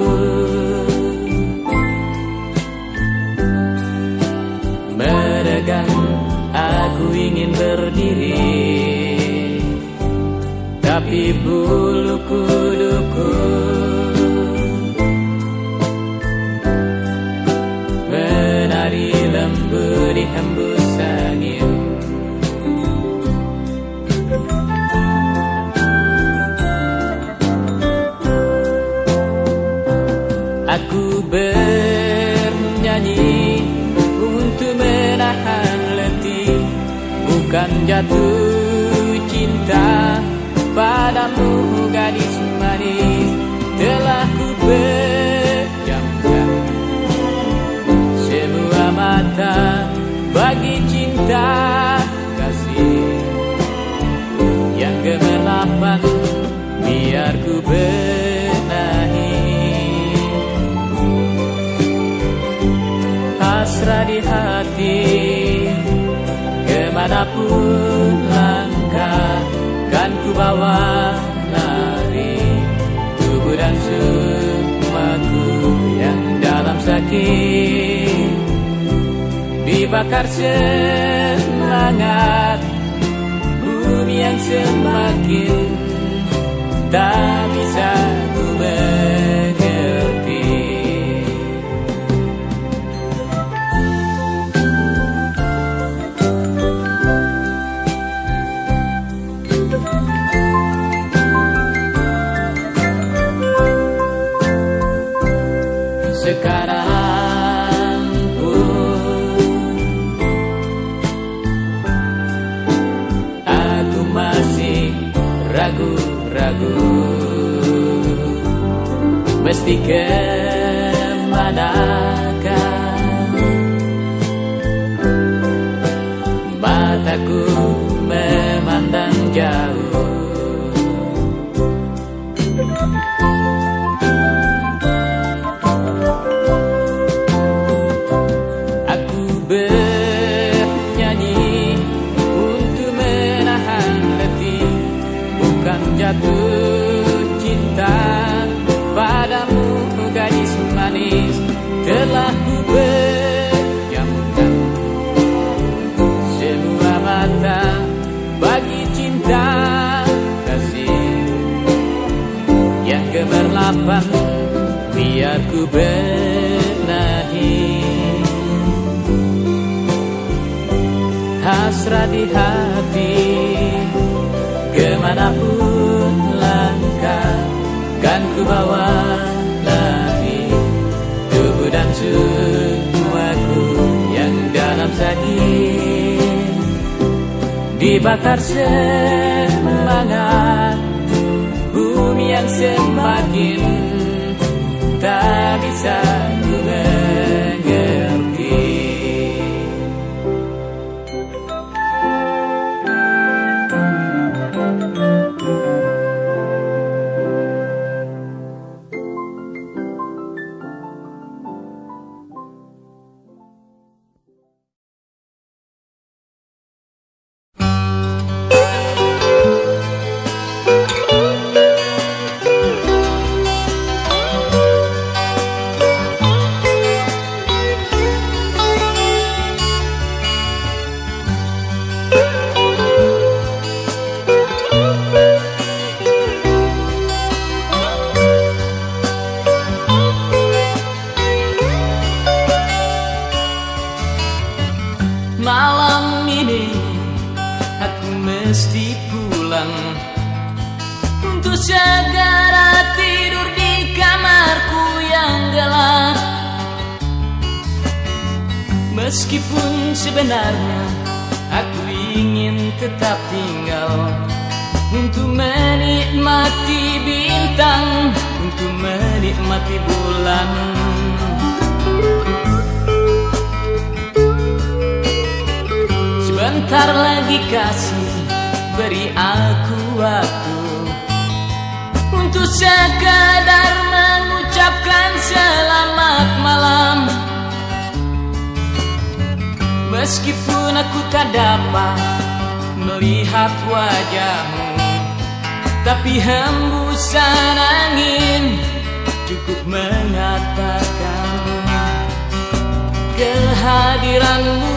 Meregang aku ingin berdiri. Tapi bulu kuduku jatuh cinta padamu gadis manis telah ku pejamkan. Semua mata bagi cinta ke mana pun langkah kan ku bawa lari. Tubuh dan sumaku yang dalam sakit. Dibakar semangat bumi yang semakin tak bisa mesti ke manakah gemerlapan biar ku benahi. Hasrat di hati Ke mana pun langkah Kan ku bawa lari Tubuh dan semuaku Yang dalam sakit Dibakar semangat yang semakin Tak bisa ku Meskipun sebenarnya aku ingin tetap tinggal Untuk menikmati bintang Untuk menikmati bulan. Sebentar lagi kasih beri aku waktu Untuk sekadar mengucapkan selamat malam Meskipun aku tak dapat melihat wajahmu Tapi hembusan angin cukup mengatakan Kehadiranmu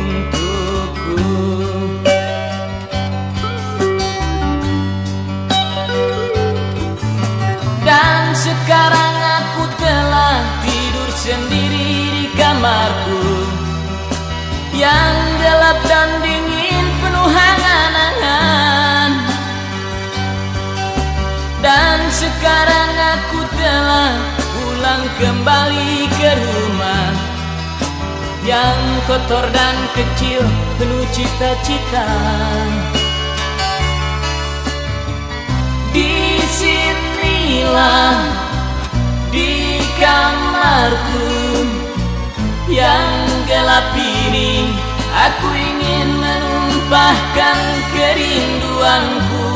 untukku. Dan sekarang aku telah tidur sendiri di kamarku Yang gelap dan dingin penuh hangan-hangan Dan sekarang aku telah pulang kembali ke rumah. Yang kotor dan kecil penuh cita-cita. Di sinilah di kamarku yang gelap ini Aku ingin menumpahkan kerinduanku.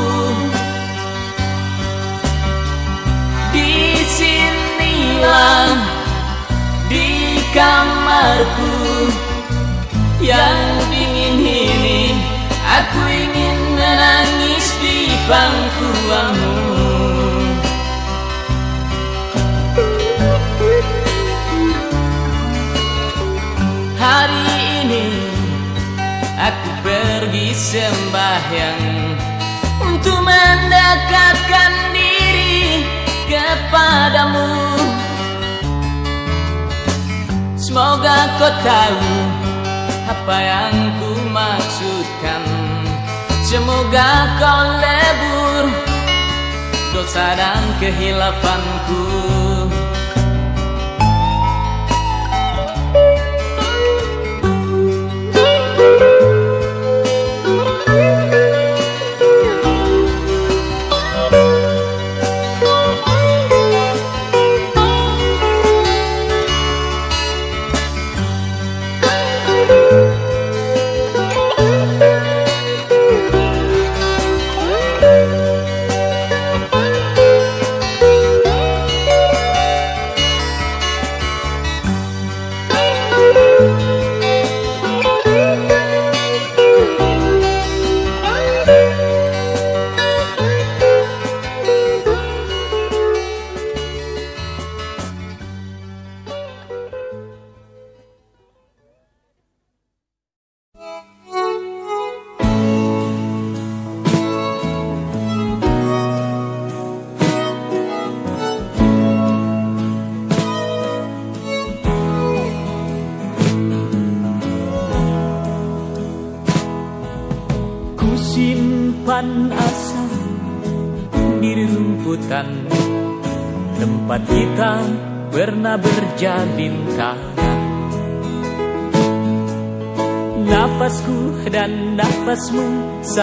Di sinilah di kamarku yang dingin ini Aku ingin menangis di pangkuanmu Hari ini aku pergi sembahyang Untuk mendekatkan diri kepadamu. Semoga kau tahu apa yang ku maksudkan. Semoga kau lebur dosa dan kehilafanku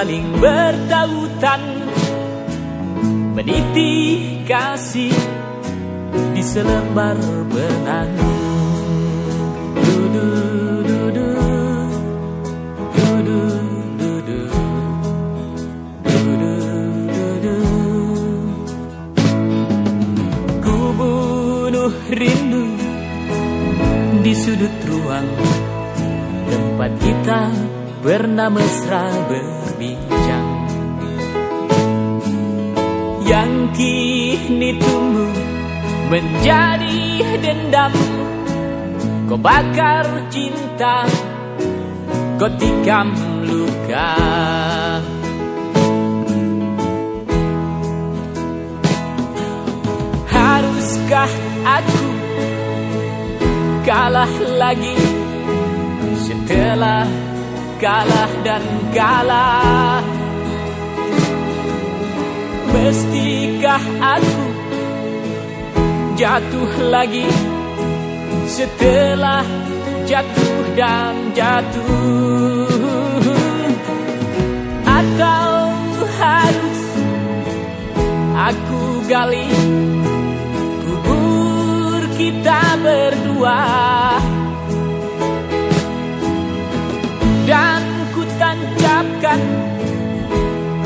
saling bertautan yang kini tumbuh menjadi dendam. Kau bakar cinta kau tikam luka. Haruskah aku kalah lagi? Setelah kalah dan kalah Mestikah aku? Jatuh lagi. Setelah jatuh dan jatuh Atau harus aku gali kita berdua? Dan ku tancapkan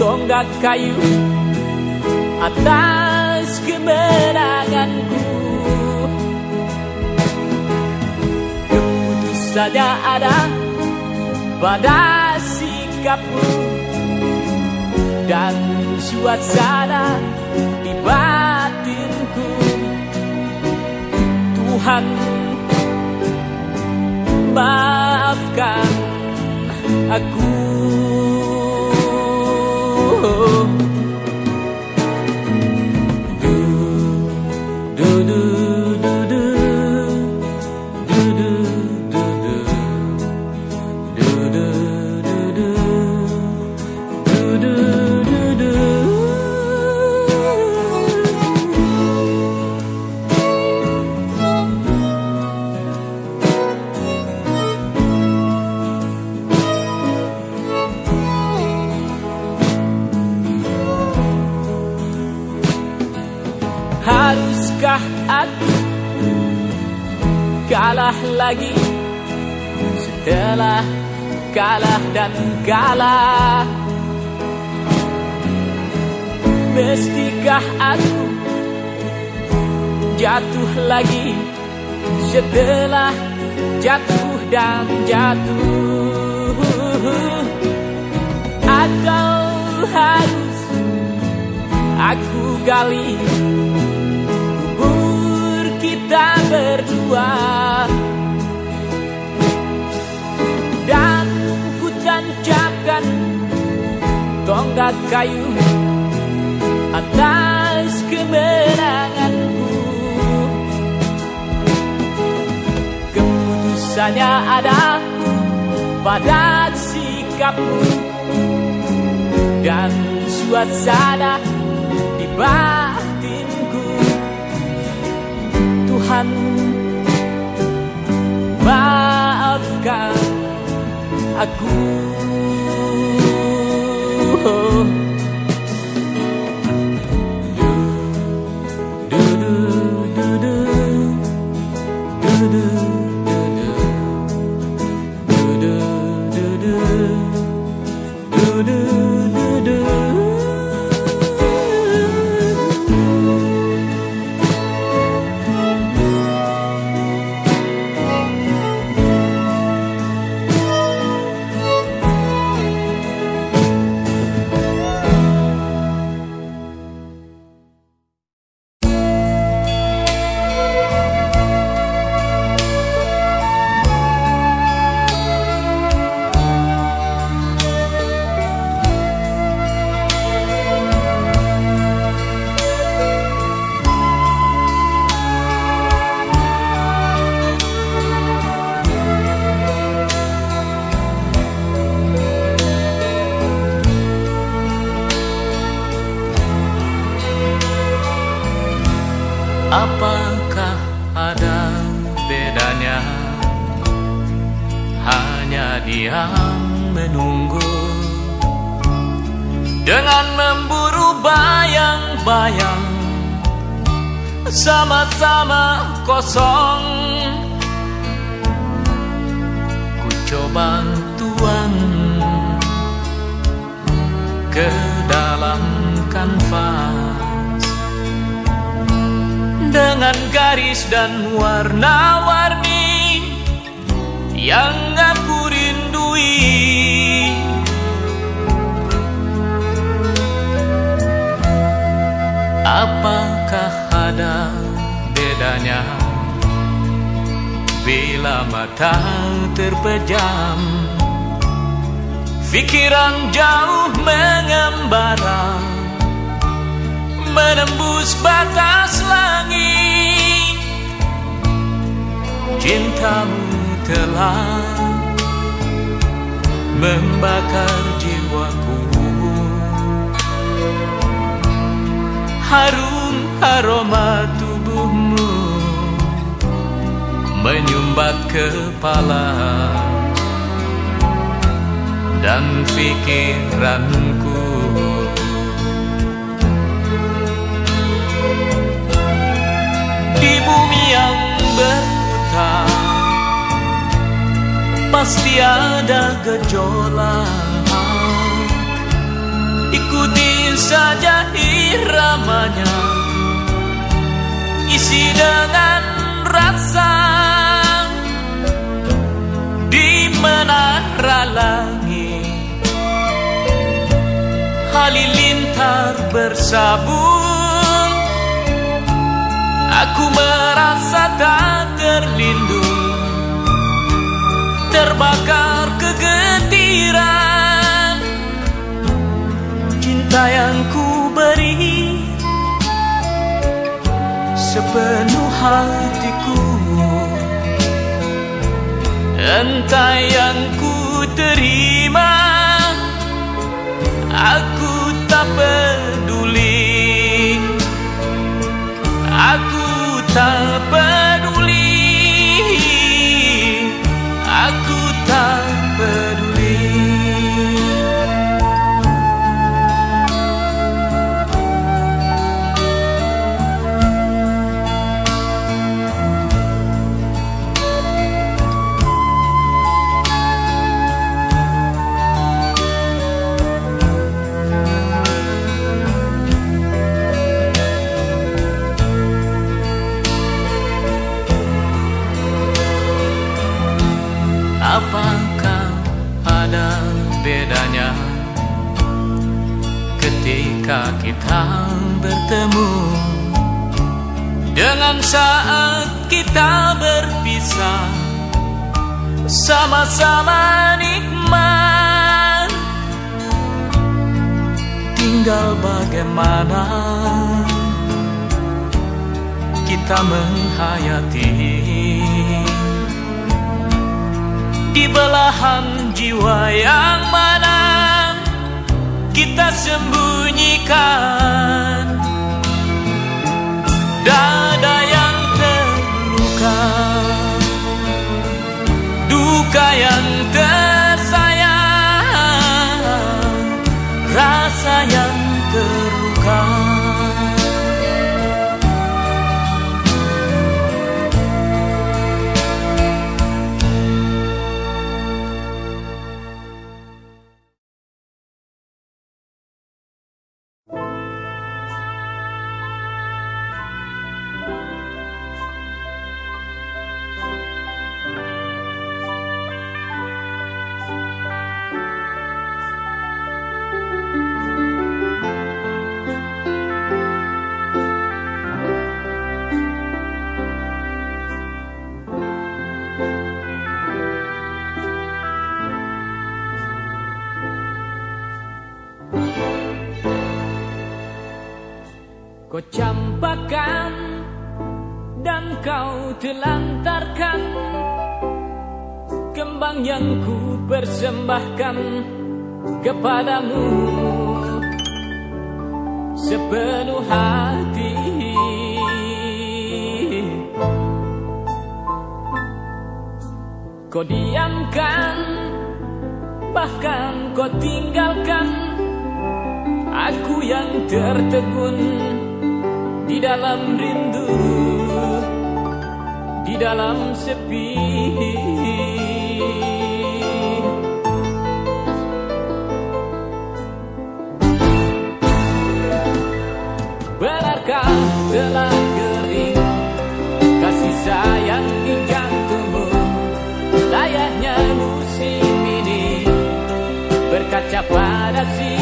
tonggak kayu Atas kemenanganku Keputusannya ada pada sikapmu Dan suasana di batinku. Tuhan maafkan aku kalah lagi. Setelah kalah dan kalah. Mestikah aku? Jatuh lagi. Setelah jatuh dan jatuh. Atau harus aku gali kita berdua. Dan ku tancapkan tonggak kayu atas kemenanganku. Keputusannya ada pada sikapmu Dan suasana di batinku Tuhan maafkan aku oh. Diam menunggu. Dengan memburu bayang-bayang. Sama-sama kosong. Ku coba tuang Ke dalam kanvas. Dengan garis dan warna-warni yang aku Apakah ada bedanya bila mata terpejam, pikiran jauh mengembara? menembus batas langit Cintamu telah membakar jiwaku Harum aroma tubuhmu menyumbat kepala dan pikiranku di bumi yang berputar Pasti ada gejolak. Ikuti saja iramanya Isi dengan rasa Di menara langit. Halilintar bersabung. Aku merasa tak terlindung. Terbakar kegetiran Cinta yang ku beri. Sepenuh hatiku. Entah yang ku terima. Aku tak peduli. Aku tak peduli kita bertemu. Dengan saat kita berpisah Sama-sama nikmat. Tinggal bagaimana Kita menghayati. Di belahan jiwa yang mana kita sembunyikan. Dada yang terluka Duka yang tersayang Rasa yang terluka Kau campakan dan kau telantarkan Kembang yang ku persembahkan kepadamu. Sepenuh hati. Kau diamkan Bahkan kau tinggalkan Aku yang tertegun di dalam rindu di dalam sepi. Benarkah telah kering kasih sayang di jantungmu? Layaknya musim ini berkaca pada sikapmu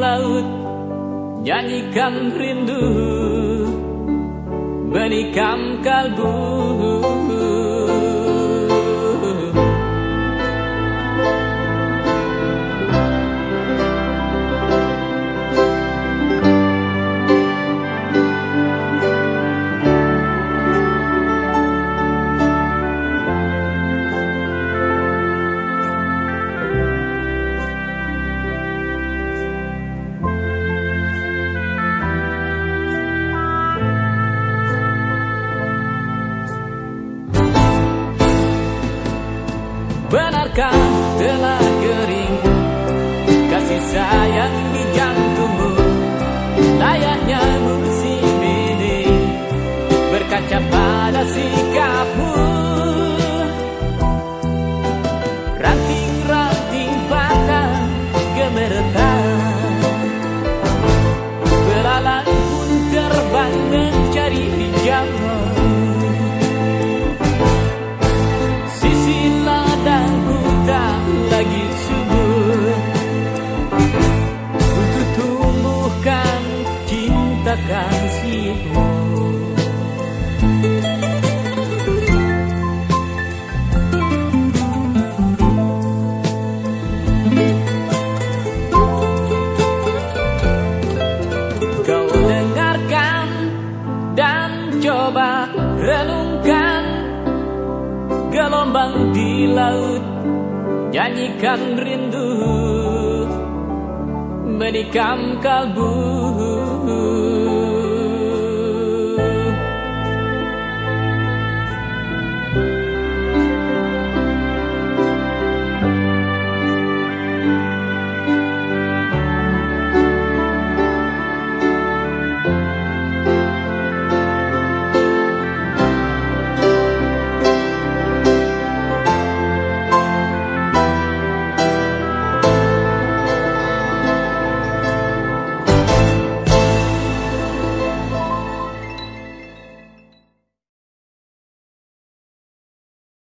laut nyanyikan rindu Menikam kalbu